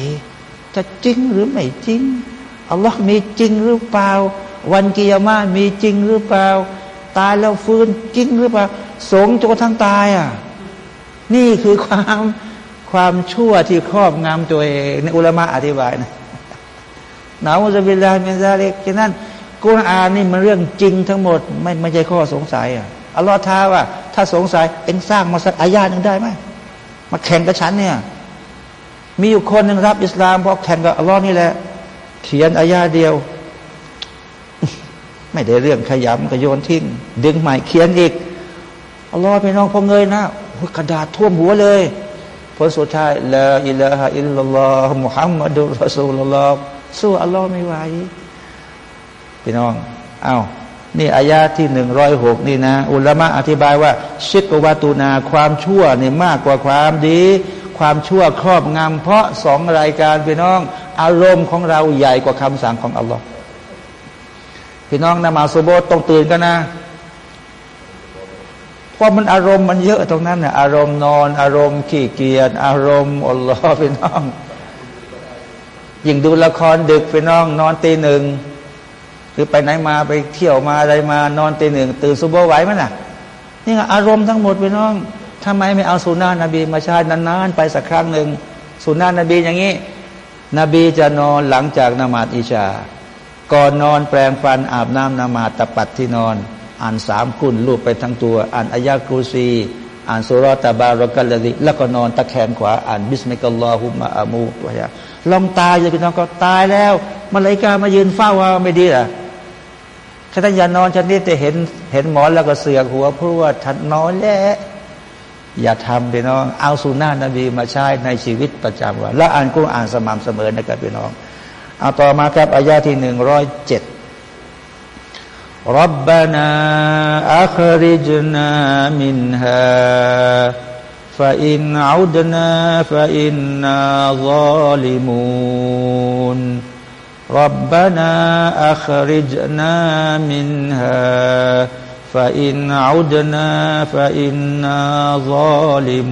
จะจริงหรือไม่จริงอัลลอฮ์มีจริงหรือเปล่า วันกิยามามีจริงหรือเปล่า ตายแล้วฟื้นจริงหรือเปล่า สงจนทั้งตายอะนี่คือความความชั่วที่ครอบงำตัวเองในอุลามะอธิบายนะหนาวจะเป็นลาเมซาเล็กฉะนั้นกุรอานนี่มันเรื่องจริงทั้งหมด ไม่ไม่ใช่ข้อสงสัยอะ อัลลอฮ์ท้าว่า ถ้าสงสัยเอ็งสร้างมาสักอายาหนึ่งได้ไหมมาแข่งกับฉันเนี่ย มีอยู่คนหนึ่งรับ อิสลามเพราะแข่งกับอัลลอฮ์นี่แหละ เขียนอายาเดียว ไม่ได้เรื่องขยำก็โยนทิ้ง ดึงใหม่เขียนอีกอัลลอฮ์ไปน้องพอเงยน้ากระดาษท่วมหัวเลยผลสุดท้ายละอิละฮะอิลลัลลอฮ์มุฮัมมัดุลรอซูลลลอฮ์สู้อัลลอฮ์ไม่ไหวพี่น้องอา้าว นี่อายาที่หนึ่งร้อยหกนี่นะ อุลามะอธิบายว่า ชิกวาตูนาความชั่วเนี่ยมากกว่าความดี ความชั่วครอบงำเพราะสองรายการพี่น้อง อารมณ์ของเราใหญ่กว่าคำสั่งของอัลลอฮ์พี่น้องนมาสุโบตต้องตื่นกันนะเพราะมันอารมณ์มันเยอะตรงนั้นนะอารมณ์นอน อารมณ์ขี้เกียจอารมณ์อัลลอฮ์พี่น้องยิ่งดูละครดึกพี่น้อง นอนตีหนึ่ง คือไปไหนมาไปเที่ยวมาอะไรมานอนตีหนึ่งตื่นซุบโบไหวมั้ยน่ะ นี่อารมณ์ทั้งหมดพี่น้องทำไมไม่เอาสุนานะบีมาใช้นานๆไปสักครั้งหนึ่งสุนานะบีอย่างนี้ นบีจะนอนหลังจากนมาตอิชา ก่อนนอนแปลงฟันอาบน้ำนมาตะปัดที่นอน อ่านสามกุลรูปไปทั้งตัว อ่านอายะกรูซีอ่านสุรตาบารกัลลิแล้วก็นอนตะแคงขวา อ่านบิสมิลลอฮุมะอามูตัวอย่างลองตายเลยพี่น้องก็ตายแล้วมาเลยกามายืนเฝ้าว่าไม่ดีอะ ถ้าอย่านอนชนิดจะเห็นเห็นหมอนแล้วก็เสือกหัวพรว่าทัดนอนแล้วอย่าทำไปน้อง เอาสุนัขนบีมาใช้ในชีวิตประจำวัน และอ่านกุ้งอ่านสม่ำเสมอนะครับพี่น้อง เอาต่อมาครับอายาที่หนึ่งร้อยเจ็ดรับบานาอัคริจนามินฮาฟาอินอูดนาฟา ربنا أخرجنا منها فإن عدنا فإنا ظالمون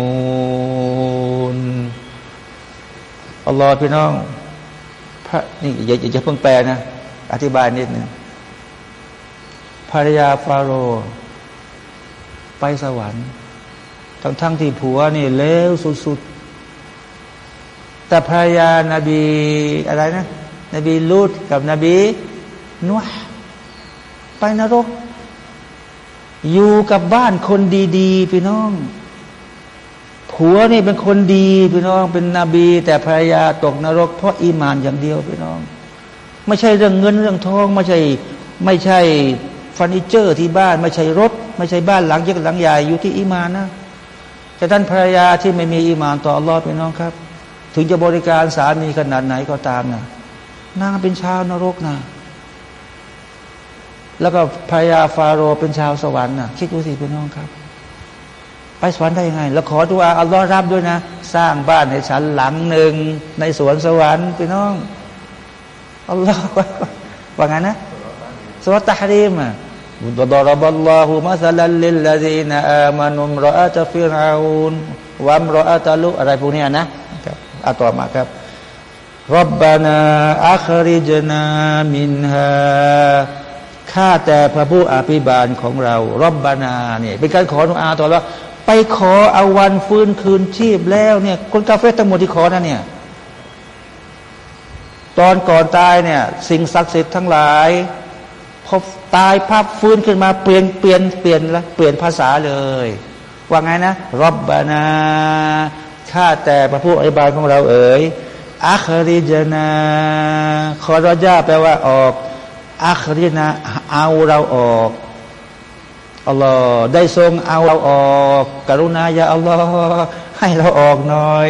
الله พี่น้องพระนี่อย่าอย่าเพิ่งแปลนะอธิบายนิดนึงภรรยาฟาโรห์ไปสวรรค์ ทั้งทั้งที่ผัวนี่เลวสุดๆ แต่ภรรยานาบีอะไรนะ นบีลูดกับนบีนัวไปนรก อยู่กับบ้านคนดีๆพี่น้องผัวนี่เป็นคนดีพี่น้อง เป็นนบี แต่ภรรยาตกนรก เพราะอีมานอย่างเดียวพี่น้อง ไม่ใช่เรื่องเงินเรื่องทองไม่ใช่ไม่ใช่เฟอร์นิเจอร์ที่บ้าน ไม่ใช่รถ ไม่ใช่บ้านหลังยักหลังใหญ่อยู่ที่อิมานนะแต่ท่านภรรยาที่ไม่มีอิมานต่ออัลลอฮ์ไปน้องครับ ถึงจะบริการสามีขนาดไหนก็ตามนะ นางเป็นชาวนรกนะแล้วก็ภรรยาฟาโรเป็นชาวสวรรค์นะคิดดูสิพี่น้องครับ ไปสวรรค์ได้ยังไง แล้วขอดูอาอัลลอฮ์รับด้วยนะ สร้างบ้านให้ฉันหลังหนึ่งในสวนสวรรค์พี่น้องอัลลอฮ์ว่าไงนะสุรตะฮรีมอ่ะ وضرب الله مثلا للذين آمنوا امرأة فرعون وامرأة لوط อะไรพวกนี้นะครับ รบบานาอัคริจนามินฮาข้าแต่พระผู้อภิบาลของเรารบบานาเนี่ยเป็นการขอดุอาต่อแล้วไปขอเอาวันฟื้นคืนชีพแล้วเนี่ย คนกาเฟทั้งหมดที่ขอนั่นเนี่ย ตอนก่อนตายเนี่ย สิ่งศักดิ์สิทธิ์ทั้งหลายพอตายภาพฟื้นขึ้นมาเปลี่ยนเปลี่ยนเปลี่ยนละเปลี่ยนภาษาเลย ว่าไงนะรบบานาข้าแต่พระผู้อภิบาลของเราเอ๋ย อัคริจนาคอรจาแปลว่าออกอัครินาเอาเราออกอัลลอฮ์ได้ทรงเอาเราออก กรุณาอย่าอัลลอฮ์ให้เราออกหน่อย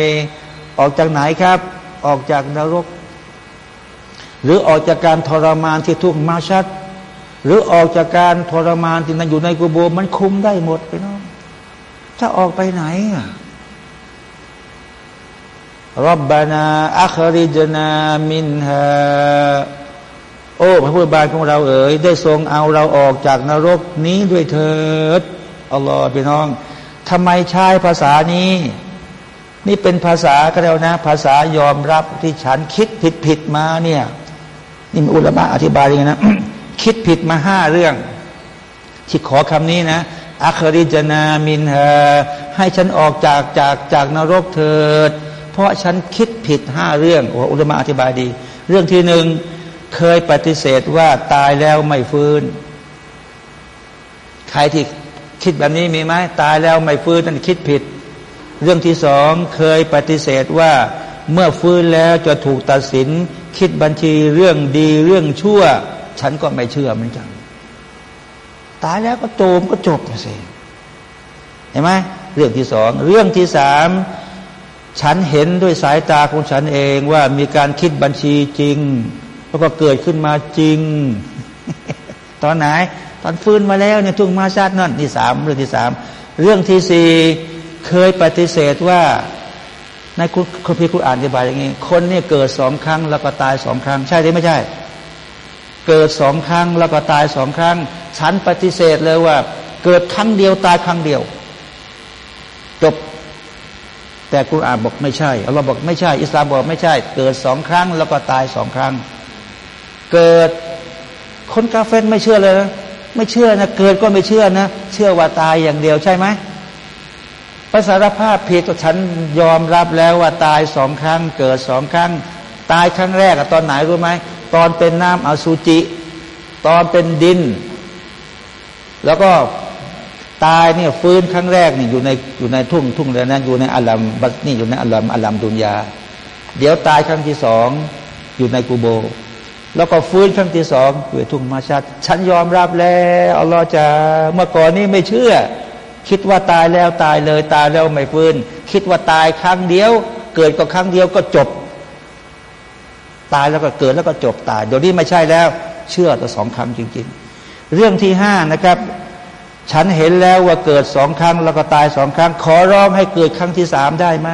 ออกจากไหนครับ ออกจากนรก หรือออกจากการทรมานที่ทุกข์มาชัด หรือออกจากการทรมานที่นั่นอยู่ในกุโบมันคุมได้หมดไปน้องถ้าออกไปไหนอะ รับบานาอัคริจนามินฮาโอ้พระผู้บานของเราเอ๋ยได้ทรงเอาเราออกจากนรกนี้ด้วยเถิดอัลลอฮฺพี่น้องทำไมใช้ภาษานี้ นี่เป็นภาษาก็แล้วนะ ภาษายอมรับที่ฉันคิดผิดผิดมาเนี่ยนี่อุลามะอธิบายอย่างนะ คิดผิดมาห้าเรื่อง ที่ขอคำนี้นะอัคริจนามินฮาให้ฉันออกจากจากจากนรกเถิด เพราะฉันคิดผิดห้าเรื่องโอ้อุลมะอธิบายดี เรื่องที่หนึ่งเคยปฏิเสธว่าตายแล้วไม่ฟื้น ใครที่คิดแบบนี้มีไหมตายแล้วไม่ฟื้นนั่นคิดผิด เรื่องที่สองเคยปฏิเสธว่าเมื่อฟื้นแล้วจะถูกตัดสิน คิดบัญชีเรื่องดีเรื่องชั่ว ฉันก็ไม่เชื่อเหมือนกันตายแล้วก็โจมก็จบสิเห็นไหมเรื่องที่สอง เรื่องที่สาม ฉันเห็นด้วยสายตาของฉันเองว่ามีการคิดบัญชีจริง แล้วก็เกิดขึ้นมาจริง ตอนไหน ตอนฟื้นมาแล้วเนี่ยทุ่งมาชาตินั่นที่สามเรื่องที่สามเรื่องที่สี่เคยปฏิเสธว่าในคุณคุณพี่คุณอ่านอธิบายอย่างนี้ คนเนี่ยเกิดสองครั้งแล้วก็ตายสองครั้ง ใช่หรือไม่ใช่ เกิดสองครั้งแล้วก็ตายสองครั้ง ฉันปฏิเสธเลยว่า เกิดครั้งเดียวตายครั้งเดียว จบ แต่กุรอานบอกไม่ใช่เราบอกไม่ใช่ อิสลามบอกไม่ใช่ เกิดสองครั้ง แล้วก็ตายสองครั้ง เกิดคนกาเฟนไม่เชื่อเลยนะไม่เชื่อนะเกิดก็ไม่เชื่อนะ เชื่อว่าตายอย่างเดียวใช่ไหมภาษารภาพผิดฉันยอมรับแล้วว่าตายสองครั้ง เกิดสองครั้ง ตายครั้งแรกตอนไหนรู้ไหมตอนเป็นน้ำอสุจิ ตอนเป็นดิน แล้วก็ ตายเนี่ยฟื้นครั้งแรกนี่อยู่ในอยู่ในทุ่งทุ่งเลยนะอยู่ในอัลลัมบัตนี่อยู่ในอัลลัมอัลลัมดุนยา เดี๋ยวตายครั้งที่สองอยู่ในกูโบ แล้วก็ฟื้นครั้งที่สองอยู่ทุ่งมาชัดฉันยอมรับแล้วอัลลอฮ์จะเมื่อก่อนนี้ไม่เชื่อ คิดว่าตายแล้วตายเลยตายแล้วไม่ฟื้น คิดว่าตายครั้งเดียว เกิดก็ครั้งเดียวก็จบ ตายแล้วก็เกิดแล้วก็จบตายเดี๋ยวนี้ไม่ใช่แล้ว เชื่อต่อสองครั้งจริง ๆ เรื่องที่ห้านะครับ ฉันเห็นแล้วว่าเกิดสองครั้งแล้วก็ตายสองครั้ง ขอร้องให้เกิดครั้งที่สามได้ไหม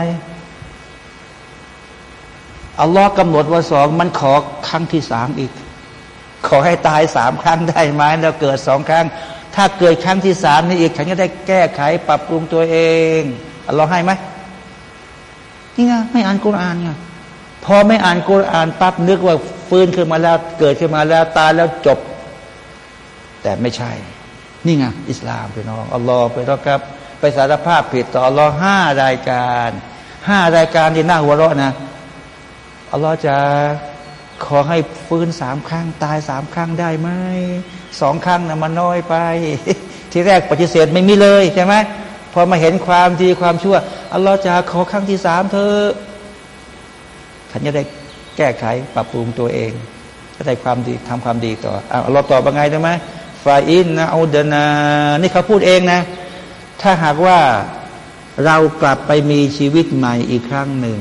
อัลลอฮ์กำหนดว่าสองมันขอครั้งที่สามอีก ขอให้ตายสามครั้งได้ไหมแล้วเกิดสองครั้ง ถ้าเกิดครั้งที่สามนี่อีกฉันจะได้แก้ไขปรับปรุงตัวเองเราให้ไหมนี่ไงไม่อ่านกุรอานไงพอไม่อ่านกุรอานปั๊บนึกว่าฟื้นขึ้นมาแล้ว เกิดขึ้นมาแล้วตายแล้วจบ แต่ไม่ใช่ นี่ไงอิสลามไปน้องอัลลอฮ์ไปแล้วครับ ไปสารภาพผิดต่ออัลลอฮ์ห้ารายการห้ารายการที่น่าหัวเราะนะอัลลอฮ์จะขอให้ฟื้นสามครั้งตายสามครั้งได้ไหมสองครั้งนะมันน้อยไป ที่แรกปฏิเสธไม่มีเลยใช่ไหมพอมาเห็นความดีความชั่วอัลลอฮ์จะขอครั้งที่สามเธอท่านจะได้แก้ไขปรับปรุงตัวเองจะได้ความดีทำความดีต่ออัลลอฮ์ตอบว่าไงได้ไหมาอินนะอูดนา นี่เขาพูดเองนะ ถ้าหากว่าเรากลับไปมีชีวิตใหม่อีกครั้งหนึ่ง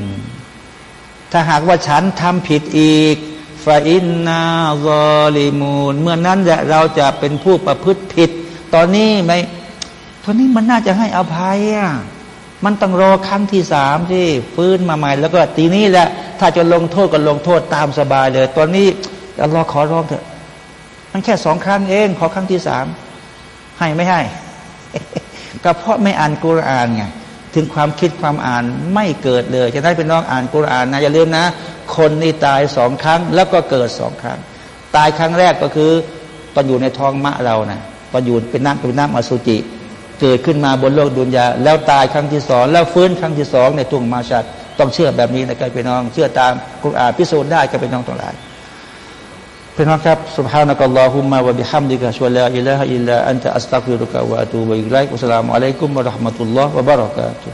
ถ้าหากว่าฉันทำผิดอีกฟาอินนาซอลิมูนเมื่อนั้นแหละเราจะเป็นผู้ประพฤติผิด ตอนนี้ไม่ตอนนี้มันน่าจะให้อภัยอะมันต้องรอครั้งที่สามที่ฟื้นมาใหม่ แล้วก็ทีนี้แหละ ถ้าจะลงโทษก็ลงโทษตามสบายเลย ตอนนี้เราขอร้องเถอะ มันแค่สองครั้งเอง ขอครั้งที่สามให้ไม่ให้ก็เพราะไม่อ่านกุรอานไงถึงความคิดความอ่านไม่เกิดเลยจะได้เป็นน้องอ่านกุรอานนะอย่าลืมนะ คนนี่ตายสองครั้งแล้วก็เกิดสองครั้ง ตายครั้งแรกก็คือตอนอยู่ในท้องมะเรานะตอนอยู่เป็นน้ำเป็นน้ำอสุจิ เกิดขึ้นมาบนโลกดุนยาแล้วตายครั้งที่สองแล้วฟื้นครั้งที่สองในทุ่งมาชัดต้องเชื่อแบบนี้นะครับพี่น้อง เชื่อตามกุรอานพิสูจน์ได้กับพี่น้องทั้งหลาย พี่น้องครับ سبحانك اللهم وبحمدك أشهد أن لا إله إلا أنت أستغفرك وأتوب إليك والسلام عليكم ورحمة الله وبركاته